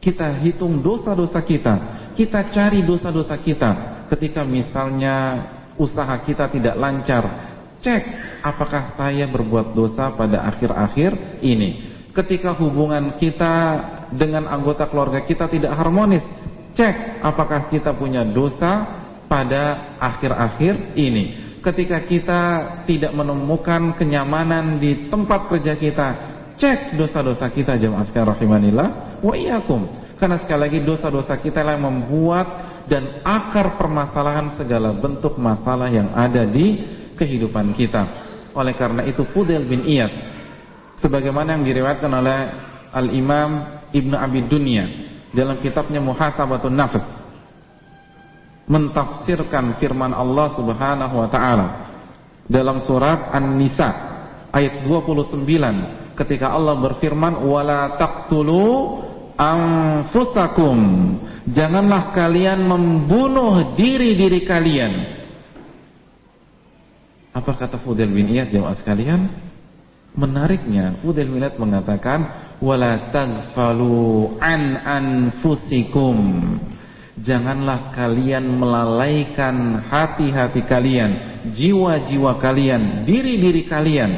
Kita hitung dosa-dosa kita, kita cari dosa-dosa kita. Ketika misalnya usaha kita tidak lancar, Cek apakah saya berbuat dosa pada akhir-akhir ini. Ketika hubungan kita dengan anggota keluarga kita tidak harmonis, cek apakah kita punya dosa pada akhir-akhir ini. Ketika kita tidak menemukan kenyamanan di tempat kerja kita, cek dosa-dosa kita jemaah sekalian rahimanillah wa iyyakum. Karena sekali lagi dosa-dosa kita yang membuat dan akar permasalahan segala bentuk masalah yang ada di kehidupan kita. Oleh karena itu Fudel bin Iyad sebagaimana yang diriwayatkan oleh Al-Imam Ibnu Abi Dunya dalam kitabnya Muhasabatun Nafs mentafsirkan firman Allah Subhanahu wa taala dalam surat An-Nisa ayat 29 ketika Allah berfirman wala taqtulu anfusakum janganlah kalian membunuh diri-diri kalian apa kata Fudail bin Iyad jemaah sekalian? Menariknya Fudail bin Iyad mengatakan wala taghfalu an anfusikum. Janganlah kalian melalaikan hati-hati kalian, jiwa-jiwa kalian, diri-diri kalian.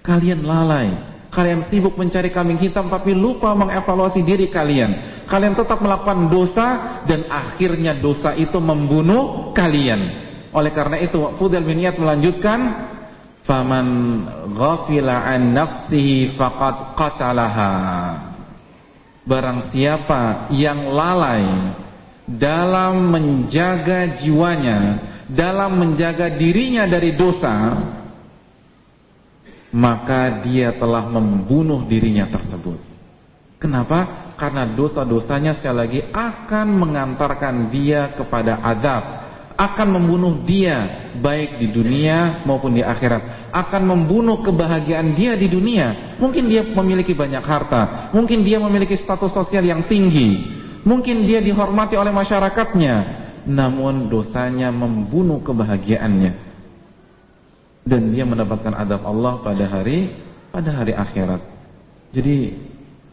Kalian lalai, kalian sibuk mencari kambing hitam tapi lupa mengevaluasi diri kalian. Kalian tetap melakukan dosa dan akhirnya dosa itu membunuh kalian. Oleh karena itu Fudel bin Iyad melanjutkan faman ghafila an nafsihi faqad qatalaha Barang siapa yang lalai dalam menjaga jiwanya, dalam menjaga dirinya dari dosa, maka dia telah membunuh dirinya tersebut. Kenapa? Karena dosa-dosanya sekali lagi akan mengantarkan dia kepada azab akan membunuh dia baik di dunia maupun di akhirat. Akan membunuh kebahagiaan dia di dunia. Mungkin dia memiliki banyak harta. Mungkin dia memiliki status sosial yang tinggi. Mungkin dia dihormati oleh masyarakatnya. Namun dosanya membunuh kebahagiaannya. Dan dia mendapatkan adab Allah pada hari pada hari akhirat. Jadi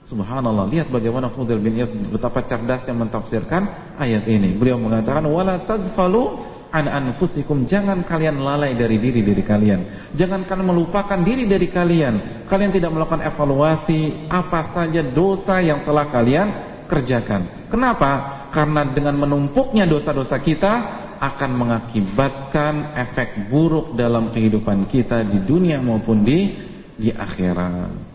Subhanallah, lihat bagaimana Fudel bin Iyad betapa cerdasnya mentafsirkan ayat ini. Beliau mengatakan wala tagfalu an anfusikum, jangan kalian lalai dari diri diri kalian. Jangan kalian melupakan diri dari kalian. Kalian tidak melakukan evaluasi apa saja dosa yang telah kalian kerjakan. Kenapa? Karena dengan menumpuknya dosa-dosa kita akan mengakibatkan efek buruk dalam kehidupan kita di dunia maupun di di akhirat.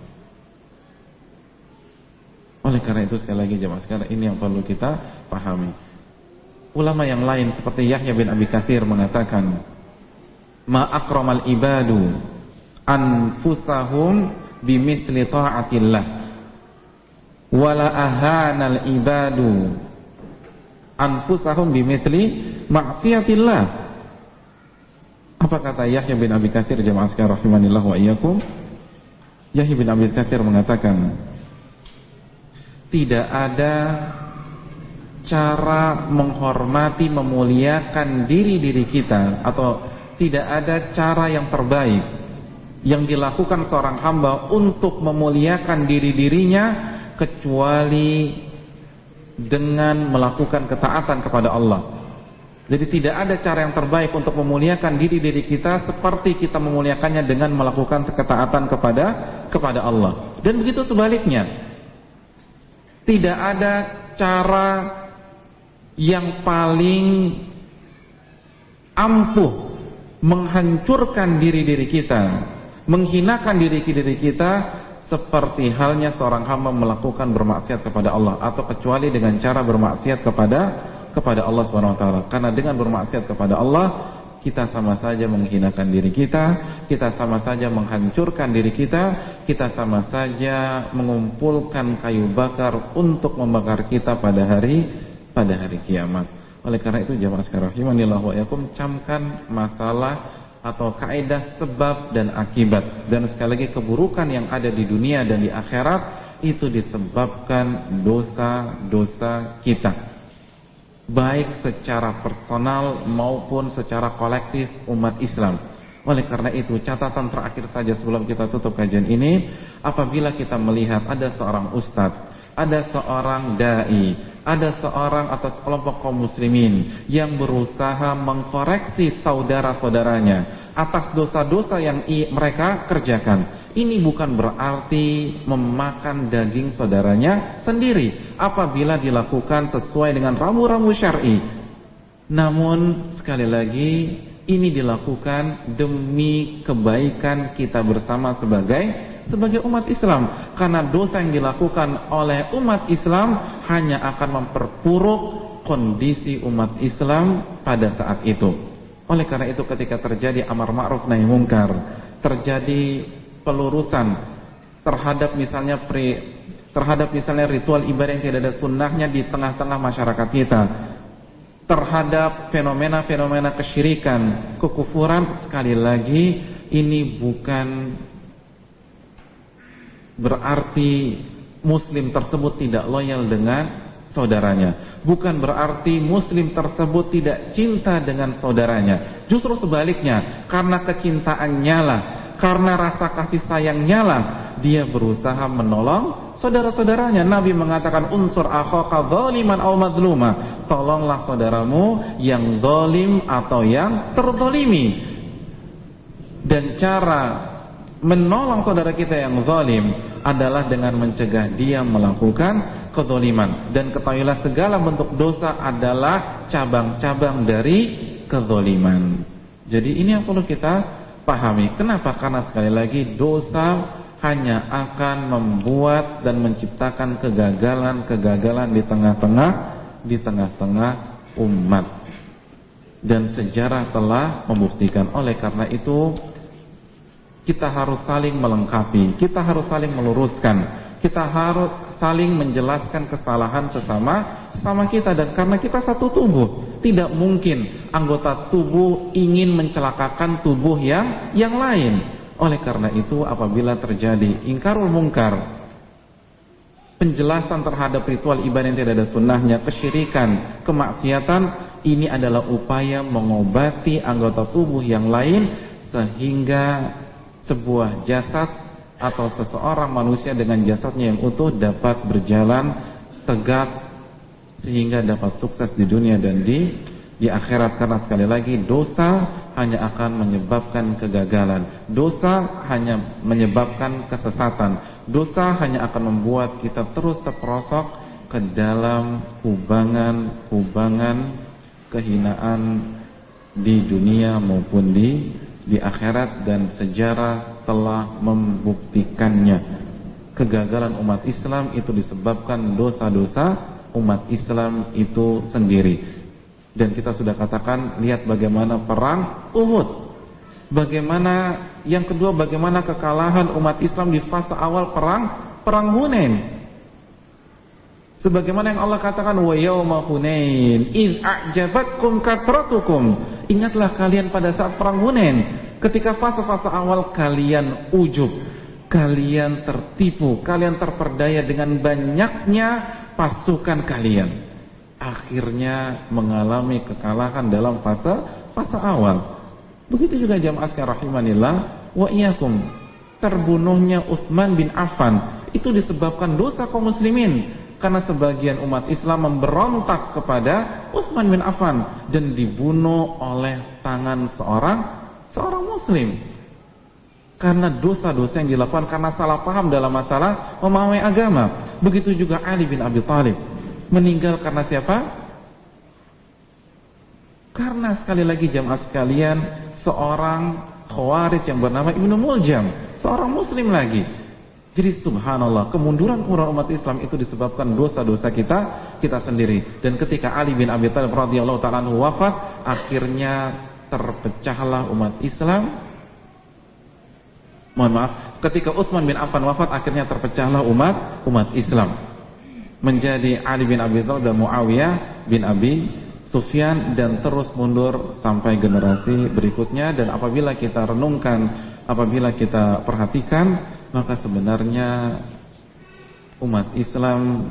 Oleh karena itu sekali lagi jemaah sekarang ini yang perlu kita pahami. Ulama yang lain seperti Yahya bin Abi Katsir mengatakan, "Ma akramal ibadu anfusahum bimithli ta'atillah wala ahanal ibadu anfusahum bimithli ma'siyatillah." Apa kata Yahya bin Abi Katsir jemaah sekalian rahimanillah wa iyyakum? Yahya bin Abi Katsir mengatakan, tidak ada cara menghormati, memuliakan diri-diri kita atau tidak ada cara yang terbaik yang dilakukan seorang hamba untuk memuliakan diri-dirinya kecuali dengan melakukan ketaatan kepada Allah. Jadi tidak ada cara yang terbaik untuk memuliakan diri-diri kita seperti kita memuliakannya dengan melakukan ketaatan kepada kepada Allah. Dan begitu sebaliknya. Tidak ada cara yang paling ampuh menghancurkan diri-diri kita, Menghinakan diri diri kita seperti halnya seorang hamba melakukan bermaksiat kepada Allah atau kecuali dengan cara bermaksiat kepada kepada Allah taala. Karena dengan bermaksiat kepada Allah kita sama saja menghinakan diri kita, kita sama saja menghancurkan diri kita, kita sama saja mengumpulkan kayu bakar untuk membakar kita pada hari pada hari kiamat. Oleh karena itu jamaah sekalian rahimanillah wa yakum camkan masalah atau kaidah sebab dan akibat dan sekali lagi keburukan yang ada di dunia dan di akhirat itu disebabkan dosa-dosa kita baik secara personal maupun secara kolektif umat Islam. Oleh karena itu, catatan terakhir saja sebelum kita tutup kajian ini, apabila kita melihat ada seorang ustadz, ada seorang dai, ada seorang atau sekelompok kaum muslimin yang berusaha mengkoreksi saudara-saudaranya atas dosa-dosa yang mereka kerjakan ini bukan berarti memakan daging saudaranya sendiri apabila dilakukan sesuai dengan ramu-ramu syar'i. Namun sekali lagi ini dilakukan demi kebaikan kita bersama sebagai sebagai umat Islam karena dosa yang dilakukan oleh umat Islam hanya akan memperpuruk kondisi umat Islam pada saat itu. Oleh karena itu ketika terjadi amar ma'ruf nahi mungkar, terjadi pelurusan terhadap misalnya pre, terhadap misalnya ritual ibadah yang tidak ada sunnahnya di tengah-tengah masyarakat kita terhadap fenomena-fenomena kesyirikan, kekufuran sekali lagi ini bukan berarti muslim tersebut tidak loyal dengan saudaranya. Bukan berarti muslim tersebut tidak cinta dengan saudaranya. Justru sebaliknya, karena kecintaannya lah karena rasa kasih sayangnya lah dia berusaha menolong saudara-saudaranya. Nabi mengatakan unsur akhaka zaliman aw madluma. Tolonglah saudaramu yang zalim atau yang terzalimi. Dan cara menolong saudara kita yang zalim adalah dengan mencegah dia melakukan kezaliman. Dan ketahuilah segala bentuk dosa adalah cabang-cabang dari kezaliman. Jadi ini yang perlu kita pahami. Kenapa? Karena sekali lagi dosa hanya akan membuat dan menciptakan kegagalan-kegagalan di tengah-tengah di tengah-tengah umat. Dan sejarah telah membuktikan. Oleh karena itu kita harus saling melengkapi, kita harus saling meluruskan, kita harus saling menjelaskan kesalahan sesama sama kita dan karena kita satu tubuh tidak mungkin anggota tubuh ingin mencelakakan tubuh yang yang lain. Oleh karena itu apabila terjadi ingkarul mungkar penjelasan terhadap ritual ibadah yang tidak ada sunnahnya, kesyirikan, kemaksiatan, ini adalah upaya mengobati anggota tubuh yang lain sehingga sebuah jasad atau seseorang manusia dengan jasadnya yang utuh dapat berjalan tegak sehingga dapat sukses di dunia dan di di akhirat karena sekali lagi dosa hanya akan menyebabkan kegagalan. Dosa hanya menyebabkan kesesatan. Dosa hanya akan membuat kita terus terperosok ke dalam kubangan-kubangan kehinaan di dunia maupun di di akhirat dan sejarah telah membuktikannya. Kegagalan umat Islam itu disebabkan dosa-dosa umat Islam itu sendiri. Dan kita sudah katakan lihat bagaimana perang Uhud. Bagaimana yang kedua bagaimana kekalahan umat Islam di fase awal perang perang Hunain. Sebagaimana yang Allah katakan wa yauma Hunain iz a'jabatkum katratukum. Ingatlah kalian pada saat perang Hunain ketika fase-fase awal kalian ujub, kalian tertipu, kalian terperdaya dengan banyaknya pasukan kalian akhirnya mengalami kekalahan dalam fase fase awal. Begitu juga jamaah sekalian rahimanillah wa iyyakum. Terbunuhnya Utsman bin Affan itu disebabkan dosa kaum muslimin karena sebagian umat Islam memberontak kepada Utsman bin Affan dan dibunuh oleh tangan seorang seorang muslim. Karena dosa-dosa yang dilakukan karena salah paham dalam masalah memahami agama. Begitu juga Ali bin Abi Thalib meninggal karena siapa? Karena sekali lagi jamaah sekalian seorang Khawarij yang bernama Ibnu Muljam, seorang muslim lagi. Jadi subhanallah, kemunduran umat Islam itu disebabkan dosa-dosa kita kita sendiri. Dan ketika Ali bin Abi Thalib radhiyallahu taala wafat, akhirnya terpecahlah umat Islam. Mohon maaf, ketika Utsman bin Affan wafat, akhirnya terpecahlah umat umat Islam. Menjadi Ali bin Abi Thalib dan Muawiyah bin Abi Sufyan dan terus mundur sampai generasi berikutnya dan apabila kita renungkan, apabila kita perhatikan, maka sebenarnya umat Islam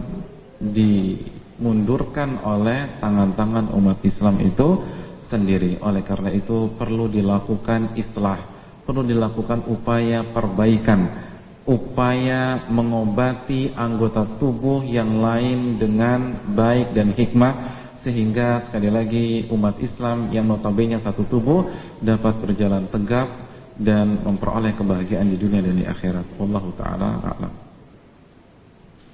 dimundurkan oleh tangan-tangan umat Islam itu sendiri. Oleh karena itu perlu dilakukan islah, perlu dilakukan upaya perbaikan, upaya mengobati anggota tubuh yang lain dengan baik dan hikmah sehingga sekali lagi umat Islam yang notabene satu tubuh dapat berjalan tegap dan memperoleh kebahagiaan di dunia dan di akhirat. Wallahu taala a'lam.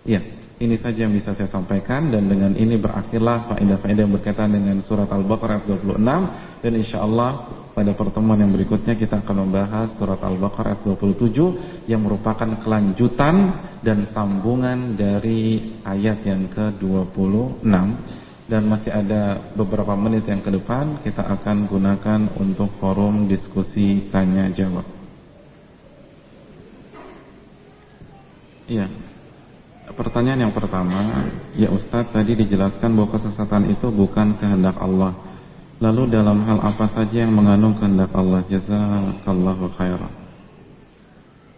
Ya, ini saja yang bisa saya sampaikan dan dengan ini berakhirlah faedah-faedah yang berkaitan dengan surat Al-Baqarah 26 dan insyaallah pada pertemuan yang berikutnya kita akan membahas surat Al-Baqarah 27 yang merupakan kelanjutan dan sambungan dari ayat yang ke-26 dan masih ada beberapa menit yang ke depan kita akan gunakan untuk forum diskusi tanya jawab. Iya. Pertanyaan yang pertama, ya Ustadz tadi dijelaskan bahwa kesesatan itu bukan kehendak Allah. Lalu dalam hal apa saja yang mengandung kehendak Allah? Jazakallahu khairan.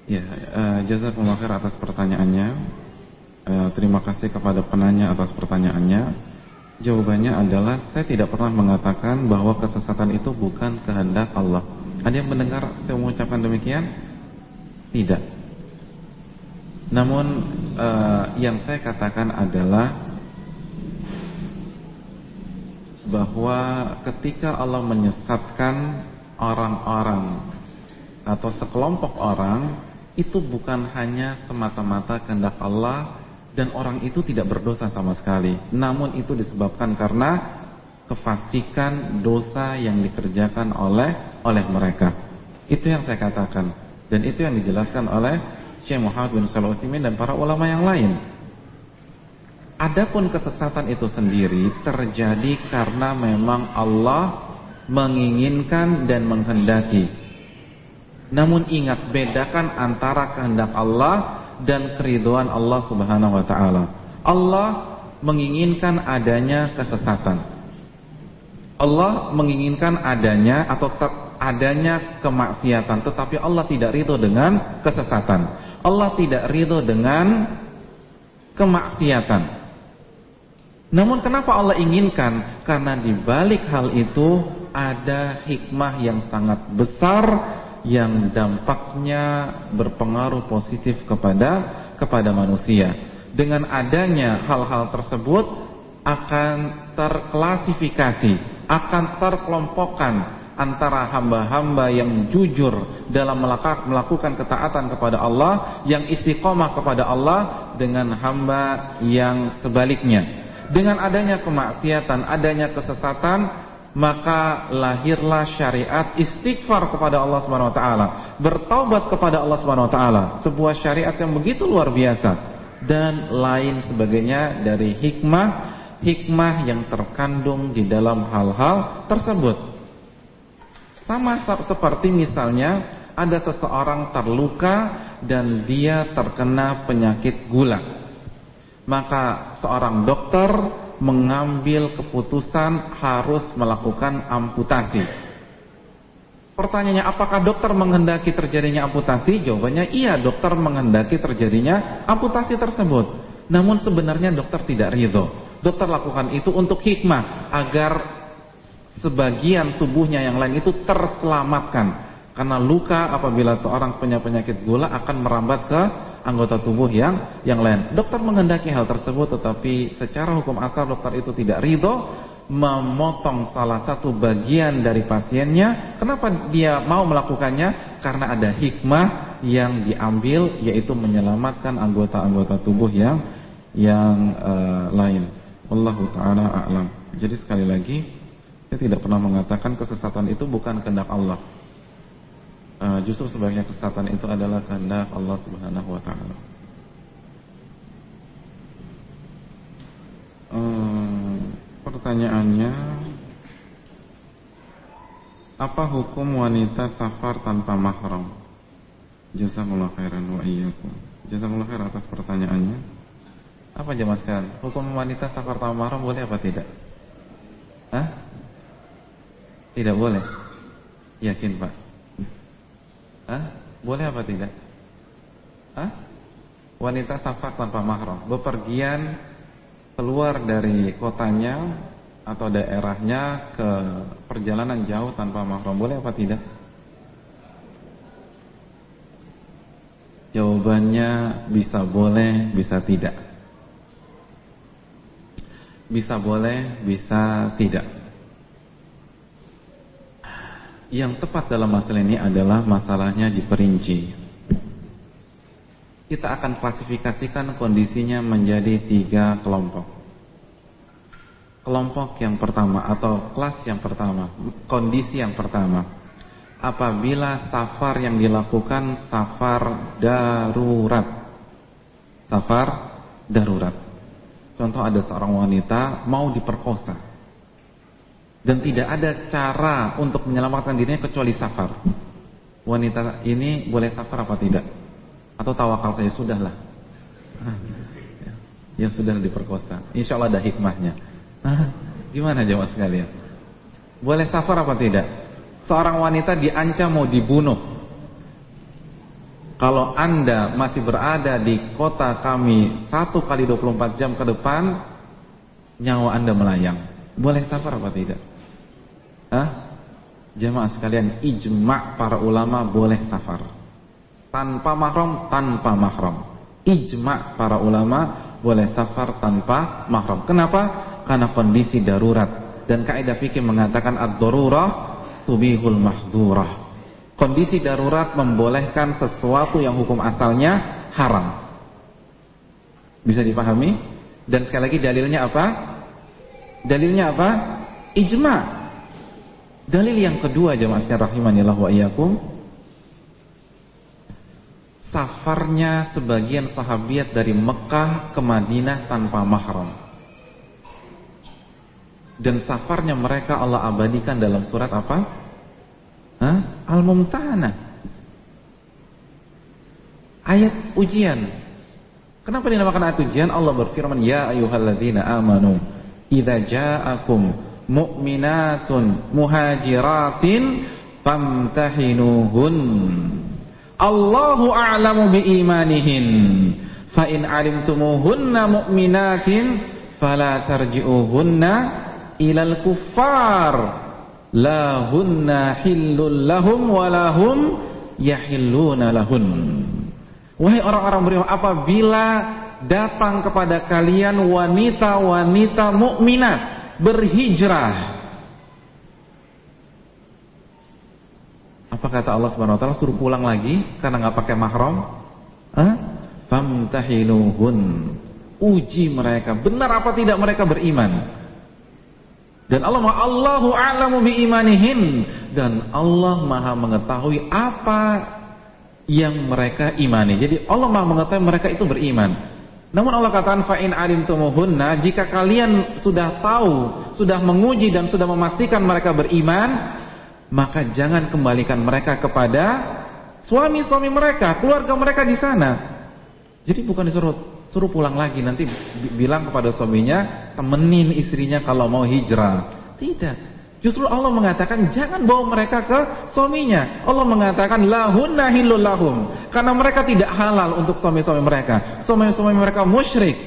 Ya, uh, jazakumullah khair atas pertanyaannya. Uh, terima kasih kepada penanya atas pertanyaannya. Jawabannya adalah saya tidak pernah mengatakan bahwa kesesatan itu bukan kehendak Allah. Ada yang mendengar saya mengucapkan demikian? Tidak. Namun uh, yang saya katakan adalah bahwa ketika Allah menyesatkan orang-orang atau sekelompok orang itu bukan hanya semata-mata kehendak Allah dan orang itu tidak berdosa sama sekali. Namun itu disebabkan karena kefasikan dosa yang dikerjakan oleh oleh mereka. Itu yang saya katakan dan itu yang dijelaskan oleh Syekh Muhammad bin Shalih Utsaimin dan para ulama yang lain. Adapun kesesatan itu sendiri terjadi karena memang Allah menginginkan dan menghendaki. Namun ingat bedakan antara kehendak Allah dan keriduan Allah Subhanahu wa taala. Allah menginginkan adanya kesesatan. Allah menginginkan adanya atau adanya kemaksiatan, tetapi Allah tidak ridho dengan kesesatan. Allah tidak ridho dengan kemaksiatan. Namun kenapa Allah inginkan? Karena di balik hal itu ada hikmah yang sangat besar yang dampaknya berpengaruh positif kepada kepada manusia. Dengan adanya hal-hal tersebut akan terklasifikasi, akan terkelompokkan antara hamba-hamba yang jujur dalam melakukan ketaatan kepada Allah, yang istiqomah kepada Allah dengan hamba yang sebaliknya. Dengan adanya kemaksiatan, adanya kesesatan, maka lahirlah syariat istighfar kepada Allah Subhanahu wa taala, bertaubat kepada Allah Subhanahu wa taala, sebuah syariat yang begitu luar biasa dan lain sebagainya dari hikmah hikmah yang terkandung di dalam hal-hal tersebut. Sama seperti misalnya ada seseorang terluka dan dia terkena penyakit gula. Maka seorang dokter mengambil keputusan harus melakukan amputasi. Pertanyaannya apakah dokter menghendaki terjadinya amputasi? Jawabannya iya, dokter menghendaki terjadinya amputasi tersebut. Namun sebenarnya dokter tidak ridho. Dokter lakukan itu untuk hikmah agar sebagian tubuhnya yang lain itu terselamatkan. Karena luka apabila seorang punya penyakit gula akan merambat ke anggota tubuh yang yang lain. Dokter menghendaki hal tersebut tetapi secara hukum asal dokter itu tidak ridho memotong salah satu bagian dari pasiennya. Kenapa dia mau melakukannya? Karena ada hikmah yang diambil yaitu menyelamatkan anggota-anggota tubuh yang yang uh, lain. Wallahu taala a'lam. Jadi sekali lagi saya tidak pernah mengatakan kesesatan itu bukan kehendak Allah. Uh, justru sebagian kesesatan itu adalah kehendak Allah Subhanahu wa taala. Uh, pertanyaannya apa hukum wanita safar tanpa mahram? Jazakallahu khairan wa iyyakum. Jazakallahu khairan atas pertanyaannya. Apa jemaah sekalian? Hukum wanita safar tanpa mahram boleh apa tidak? Hah? Tidak boleh. Yakin, Pak? Hah? Boleh apa tidak? Hah? Wanita safar tanpa mahram, bepergian keluar dari kotanya atau daerahnya ke perjalanan jauh tanpa mahram, boleh apa tidak? Jawabannya bisa boleh, bisa tidak. Bisa boleh, bisa tidak. Yang tepat dalam masalah ini adalah masalahnya diperinci. Kita akan klasifikasikan kondisinya menjadi tiga kelompok. Kelompok yang pertama atau kelas yang pertama, kondisi yang pertama. Apabila safar yang dilakukan safar darurat. Safar darurat. Contoh ada seorang wanita mau diperkosa dan tidak ada cara untuk menyelamatkan dirinya kecuali safar. Wanita ini boleh safar apa tidak? Atau tawakal saya sudahlah. Ya sudah diperkosa. Insya Allah ada hikmahnya. Gimana jawab sekalian? Boleh safar apa tidak? Seorang wanita diancam mau dibunuh. Kalau anda masih berada di kota kami satu kali 24 jam ke depan, nyawa anda melayang. Boleh safar apa tidak? Hah? Jemaah sekalian, ijma' para ulama boleh safar. Tanpa mahram, tanpa mahram. Ijma' para ulama boleh safar tanpa mahram. Kenapa? Karena kondisi darurat. Dan kaidah fikih mengatakan ad-darurah tubihul mahdurah. Kondisi darurat membolehkan sesuatu yang hukum asalnya haram. Bisa dipahami? Dan sekali lagi dalilnya apa? Dalilnya apa? Ijma' Dalil yang kedua jemaah sekalian rahimanillah wa iyyakum safarnya sebagian sahabiat dari Mekah ke Madinah tanpa mahram. Dan safarnya mereka Allah abadikan dalam surat apa? Al-Mumtahanah. Ayat ujian. Kenapa dinamakan ayat ujian? Allah berfirman, "Ya ayyuhalladzina amanu, idza ja'akum mu'minatun muhajiratin famtahinuhun. Allahu a'lamu biimanihin. Fa in alimtumuhunna mu'minatin fala tarji'uhunna ilal kuffar. La hunna hillul lahum wa lahum yahilluna lahun. Wahai orang-orang beriman apabila datang kepada kalian wanita-wanita mukminat berhijrah. Apa kata Allah Subhanahu wa taala suruh pulang lagi karena nggak pakai mahram? Hah? Famtahinuhun. Uji mereka, benar apa tidak mereka beriman? Dan Allah Maha Allahu a'lamu biimanihin dan Allah Maha mengetahui apa yang mereka imani. Jadi Allah Maha mengetahui mereka itu beriman. Namun Allah katakan fa'in alimtumuhunna jika kalian sudah tahu, sudah menguji dan sudah memastikan mereka beriman, maka jangan kembalikan mereka kepada suami-suami mereka, keluarga mereka di sana. Jadi bukan disuruh suruh pulang lagi nanti bilang kepada suaminya temenin istrinya kalau mau hijrah. Tidak. Justru Allah mengatakan jangan bawa mereka ke suaminya. Allah mengatakan lahunna lahum. Karena mereka tidak halal untuk suami-suami mereka. Suami-suami mereka musyrik.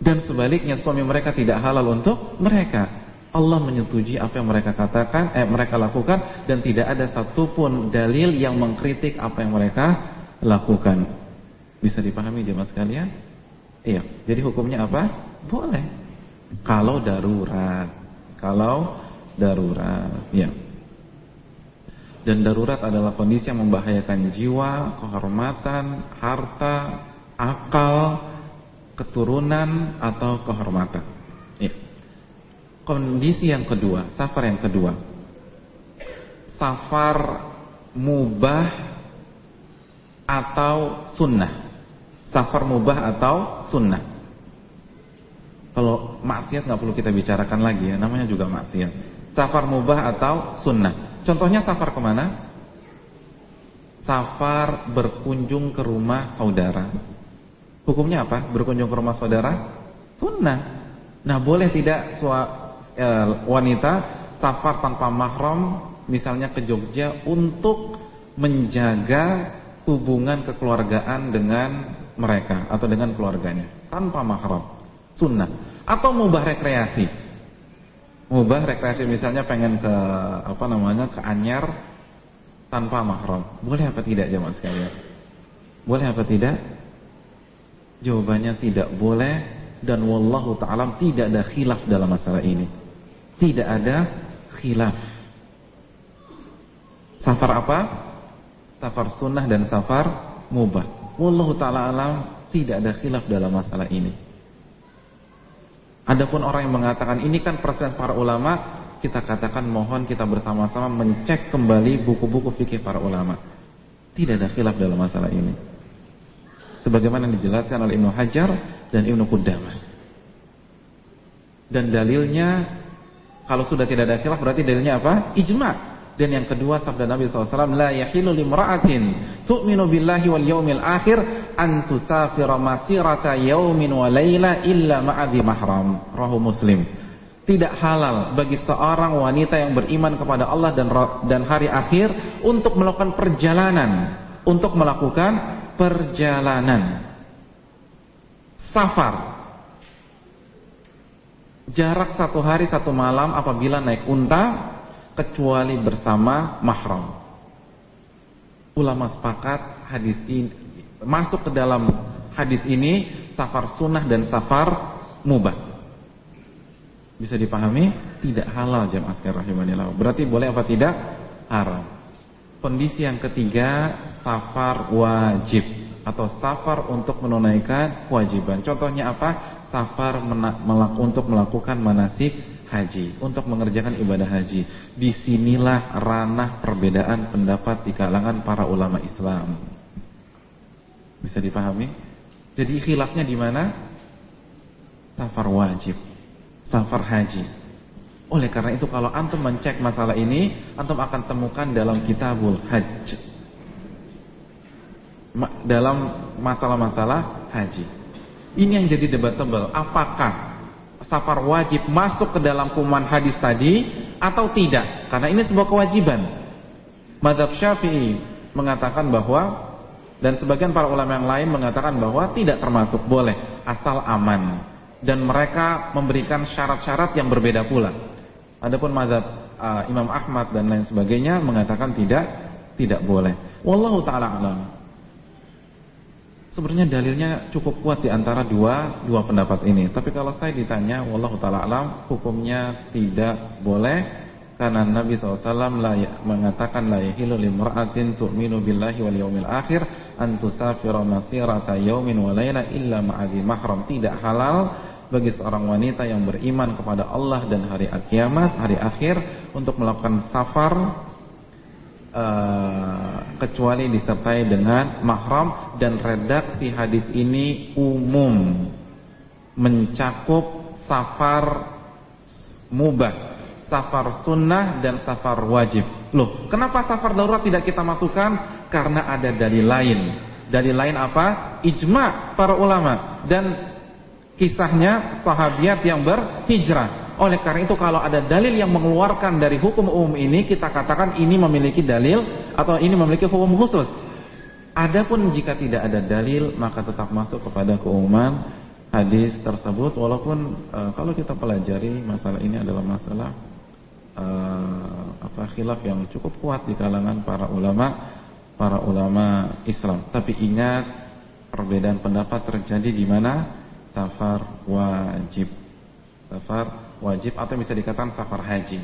Dan sebaliknya suami mereka tidak halal untuk mereka. Allah menyetujui apa yang mereka katakan, eh mereka lakukan dan tidak ada satupun dalil yang mengkritik apa yang mereka lakukan. Bisa dipahami jemaah sekalian? Iya. Jadi hukumnya apa? Boleh. Kalau darurat. Kalau darurat ya dan darurat adalah kondisi yang membahayakan jiwa, kehormatan, harta, akal, keturunan atau kehormatan. Ya. Kondisi yang kedua, safar yang kedua. Safar mubah atau sunnah? Safar mubah atau sunnah? Kalau maksiat nggak perlu kita bicarakan lagi ya, namanya juga maksiat. Safar mubah atau sunnah? Contohnya safar ke mana? Safar berkunjung ke rumah saudara. Hukumnya apa? Berkunjung ke rumah saudara? Sunnah. Nah, boleh tidak sua, e, wanita safar tanpa mahram misalnya ke Jogja untuk menjaga hubungan kekeluargaan dengan mereka atau dengan keluarganya tanpa mahram sunnah atau mubah rekreasi mubah rekreasi misalnya pengen ke apa namanya ke Anyar tanpa mahram. Boleh apa tidak jemaah sekalian? Boleh apa tidak? Jawabannya tidak boleh dan wallahu taala tidak ada khilaf dalam masalah ini. Tidak ada khilaf. Safar apa? Safar sunnah dan safar mubah. Wallahu taala alam tidak ada khilaf dalam masalah ini Adapun orang yang mengatakan ini kan persen para ulama, kita katakan mohon kita bersama-sama mencek kembali buku-buku fikih para ulama. Tidak ada khilaf dalam masalah ini. Sebagaimana dijelaskan oleh Ibnu Hajar dan Ibnu Qudamah. Dan dalilnya kalau sudah tidak ada khilaf berarti dalilnya apa? Ijma'. Dan yang kedua sabda Nabi SAW La yahilu limra'atin Tu'minu billahi wal yawmil akhir An tusafira masirata yawmin wa layla Illa ma'adhi mahram. Rahu muslim. Tidak halal bagi seorang wanita yang beriman kepada Allah dan dan hari akhir Untuk melakukan perjalanan Untuk melakukan perjalanan. Safar. Jarak satu hari satu malam apabila naik unta kecuali bersama mahram. Ulama sepakat hadis ini masuk ke dalam hadis ini safar sunnah dan safar mubah. Bisa dipahami? Tidak halal jamaah sekalian rahimanillah. Berarti boleh apa tidak? Haram. Kondisi yang ketiga safar wajib atau safar untuk menunaikan kewajiban. Contohnya apa? Safar untuk melakukan manasik haji, untuk mengerjakan ibadah haji. Di sinilah ranah perbedaan pendapat di kalangan para ulama Islam. Bisa dipahami? Jadi khilafnya di mana? Safar wajib, safar haji. Oleh karena itu kalau antum mencek masalah ini, antum akan temukan dalam kitabul hajj. Dalam masalah-masalah haji. Ini yang jadi debatable. Apakah safar wajib masuk ke dalam kuman hadis tadi atau tidak? Karena ini sebuah kewajiban. Madhab Syafi'i mengatakan bahwa dan sebagian para ulama yang lain mengatakan bahwa tidak termasuk boleh asal aman dan mereka memberikan syarat-syarat yang berbeda pula. Adapun mazhab uh, Imam Ahmad dan lain sebagainya mengatakan tidak tidak boleh. Wallahu taala alam. Sebenarnya dalilnya cukup kuat di antara dua dua pendapat ini. Tapi kalau saya ditanya, wallahu taala alam, hukumnya tidak boleh karena Nabi SAW mengatakan la yahilu limra'atin tu'minu billahi wal yaumil akhir an tusafira masirata yaumin wa illa ma'adhi mahram. Tidak halal bagi seorang wanita yang beriman kepada Allah dan hari kiamat, hari akhir untuk melakukan safar uh, kecuali disertai dengan mahram dan redaksi hadis ini umum mencakup safar mubah, safar sunnah dan safar wajib. Loh, kenapa safar darurat tidak kita masukkan? Karena ada dalil lain. Dalil lain apa? Ijma para ulama dan kisahnya sahabiat yang berhijrah. Oleh karena itu kalau ada dalil yang mengeluarkan dari hukum umum ini kita katakan ini memiliki dalil atau ini memiliki hukum khusus. Adapun jika tidak ada dalil maka tetap masuk kepada keumuman hadis tersebut walaupun uh, kalau kita pelajari masalah ini adalah masalah uh, apa khilaf yang cukup kuat di kalangan para ulama para ulama Islam. Tapi ingat perbedaan pendapat terjadi di mana safar wajib. Safar wajib atau bisa dikatakan safar haji.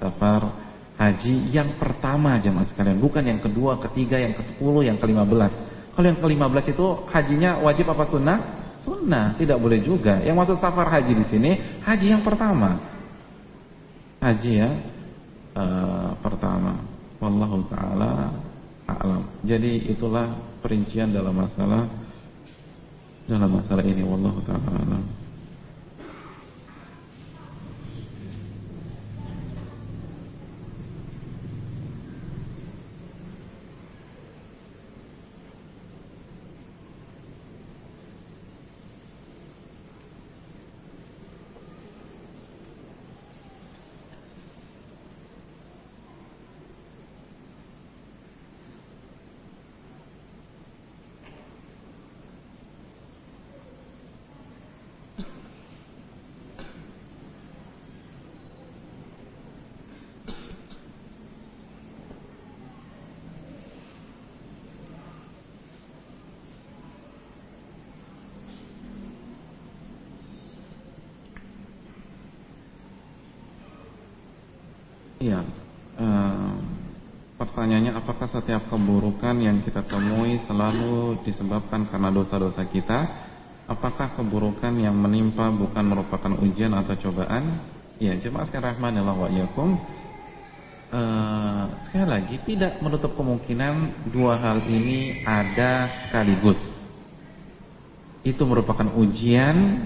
Safar haji yang pertama jemaah sekalian, bukan yang kedua, ketiga, yang ke-10, yang ke-15. Kalau yang ke-15 itu hajinya wajib apa sunnah? Sunnah, tidak boleh juga. Yang maksud safar haji di sini haji yang pertama. Haji ya uh, pertama. Wallahu taala a'lam. Jadi itulah perincian dalam masalah dalam masalah ini wallahu taala a'lam. Iya. Uh, pertanyaannya apakah setiap keburukan yang kita temui selalu disebabkan karena dosa-dosa kita? Apakah keburukan yang menimpa bukan merupakan ujian atau cobaan? Ya, jemaah sekalian rahmanillah wa iyyakum. Uh, sekali lagi tidak menutup kemungkinan dua hal ini ada sekaligus. Itu merupakan ujian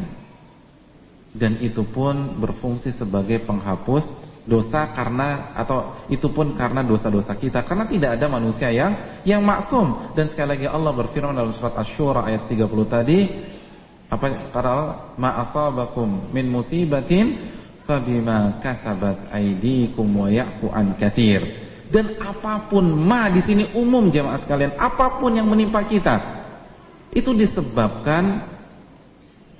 dan itu pun berfungsi sebagai penghapus dosa karena atau itu pun karena dosa-dosa kita. Karena tidak ada manusia yang yang maksum. Dan sekali lagi Allah berfirman dalam surat Asy-Syura ayat 30 tadi apa kata Allah ma asabakum min musibatin fabima kasabat aydikum wa ya'fu an katsir dan apa pun ma di sini umum jemaah sekalian apa pun yang menimpa kita itu disebabkan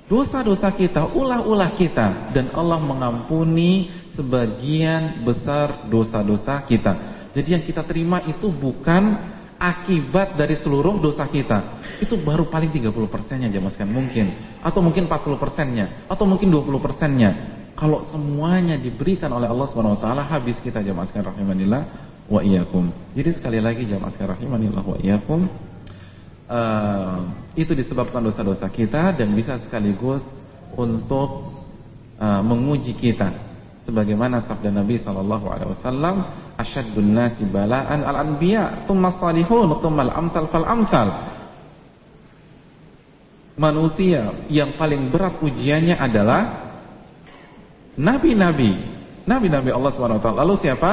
dosa-dosa kita ulah-ulah kita. Dan Allah mengampuni sebagian besar dosa-dosa kita. Jadi yang kita terima itu bukan akibat dari seluruh dosa kita. Itu baru paling 30 persennya jamaskan mungkin. Atau mungkin 40 persennya. Atau mungkin 20 persennya. Kalau semuanya diberikan oleh Allah SWT habis kita jamaskan rahimanillah wa iyyakum. Jadi sekali lagi jamaskan rahimanillah wa iyyakum. Uh, itu disebabkan dosa-dosa kita dan bisa sekaligus untuk uh, menguji kita sebagaimana sabda Nabi sallallahu alaihi wasallam asyaddun nasi bala'an al-anbiya tsumma salihun tsumma al-amsal fal amsal manusia yang paling berat ujiannya adalah nabi-nabi. Nabi-nabi Allah taala. Lalu siapa?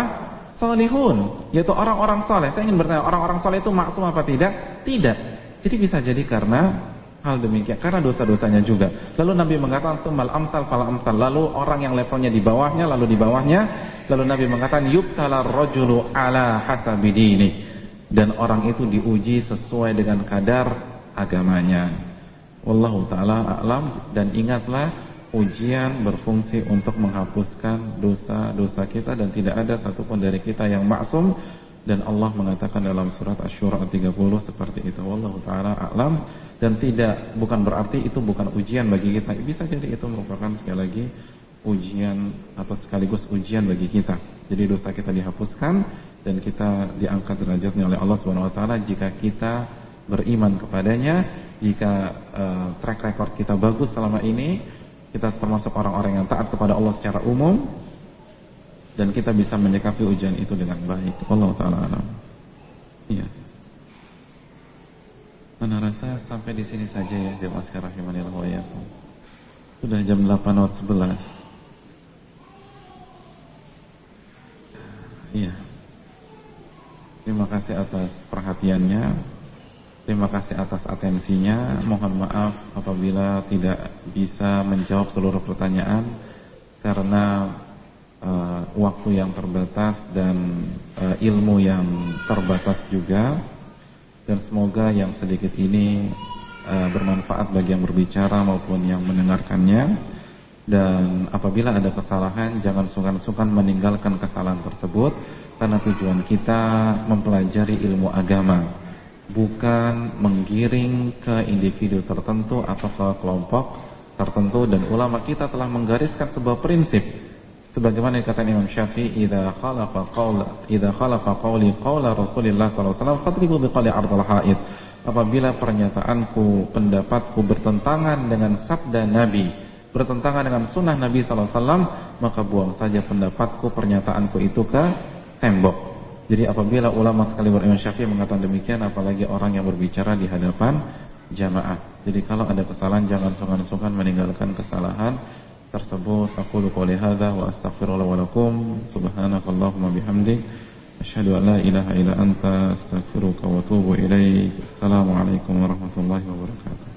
Salihun yaitu orang-orang saleh saya ingin bertanya orang-orang saleh itu maksum apa tidak? Tidak. Jadi bisa jadi karena hal demikian karena dosa-dosanya juga. Lalu Nabi mengatakan tumal amsal fal amsal. Lalu orang yang levelnya di bawahnya lalu di bawahnya lalu Nabi mengatakan yubtala rajulu ala hasabidini. Dan orang itu diuji sesuai dengan kadar agamanya. Wallahu taala a'lam dan ingatlah ujian berfungsi untuk menghapuskan dosa-dosa kita dan tidak ada satupun dari kita yang maksum dan Allah mengatakan dalam surat Asy-Syura 30 seperti itu. Wallahu taala a'lam dan tidak bukan berarti itu bukan ujian bagi kita. Bisa jadi itu merupakan sekali lagi ujian atau sekaligus ujian bagi kita. Jadi dosa kita dihapuskan dan kita diangkat derajatnya oleh Allah Subhanahu wa taala jika kita beriman kepadanya, jika uh, track record kita bagus selama ini, kita termasuk orang-orang yang taat kepada Allah secara umum dan kita bisa menyikapi ujian itu dengan baik. Allah taala alam. Iya. Mana rasa sampai di sini saja ya jemaah sekalian rahimanillah wa. Sudah jam 8.11. Iya. Terima kasih atas perhatiannya. Terima kasih atas atensinya. Mohon maaf apabila tidak bisa menjawab seluruh pertanyaan karena uh, waktu yang terbatas dan uh, ilmu yang terbatas juga. Dan semoga yang sedikit ini uh, bermanfaat bagi yang berbicara maupun yang mendengarkannya. Dan apabila ada kesalahan jangan sungkan-sungkan meninggalkan kesalahan tersebut karena tujuan kita mempelajari ilmu agama. Bukan menggiring ke individu tertentu atau ke kelompok tertentu. Dan ulama kita telah menggariskan sebuah prinsip sebagaimana dikatakan Imam Syafi'i idza khalafa qaul idza khalafa qauli qaula Rasulillah sallallahu alaihi wasallam fadribu biqali ardal haid apabila pernyataanku pendapatku bertentangan dengan sabda Nabi bertentangan dengan sunnah Nabi sallallahu alaihi wasallam maka buang saja pendapatku pernyataanku itu ke tembok Jadi apabila ulama sekali Imam Syafi'i mengatakan demikian apalagi orang yang berbicara di hadapan jamaah. Jadi kalau ada kesalahan jangan sungkan-sungkan meninggalkan kesalahan tersebut. Aku qouli hadza wa astaghfirullah wa lakum subhanakallahumma bihamdik asyhadu an la ilaha illa anta astaghfiruka wa atubu ilaik. Assalamualaikum warahmatullahi wabarakatuh.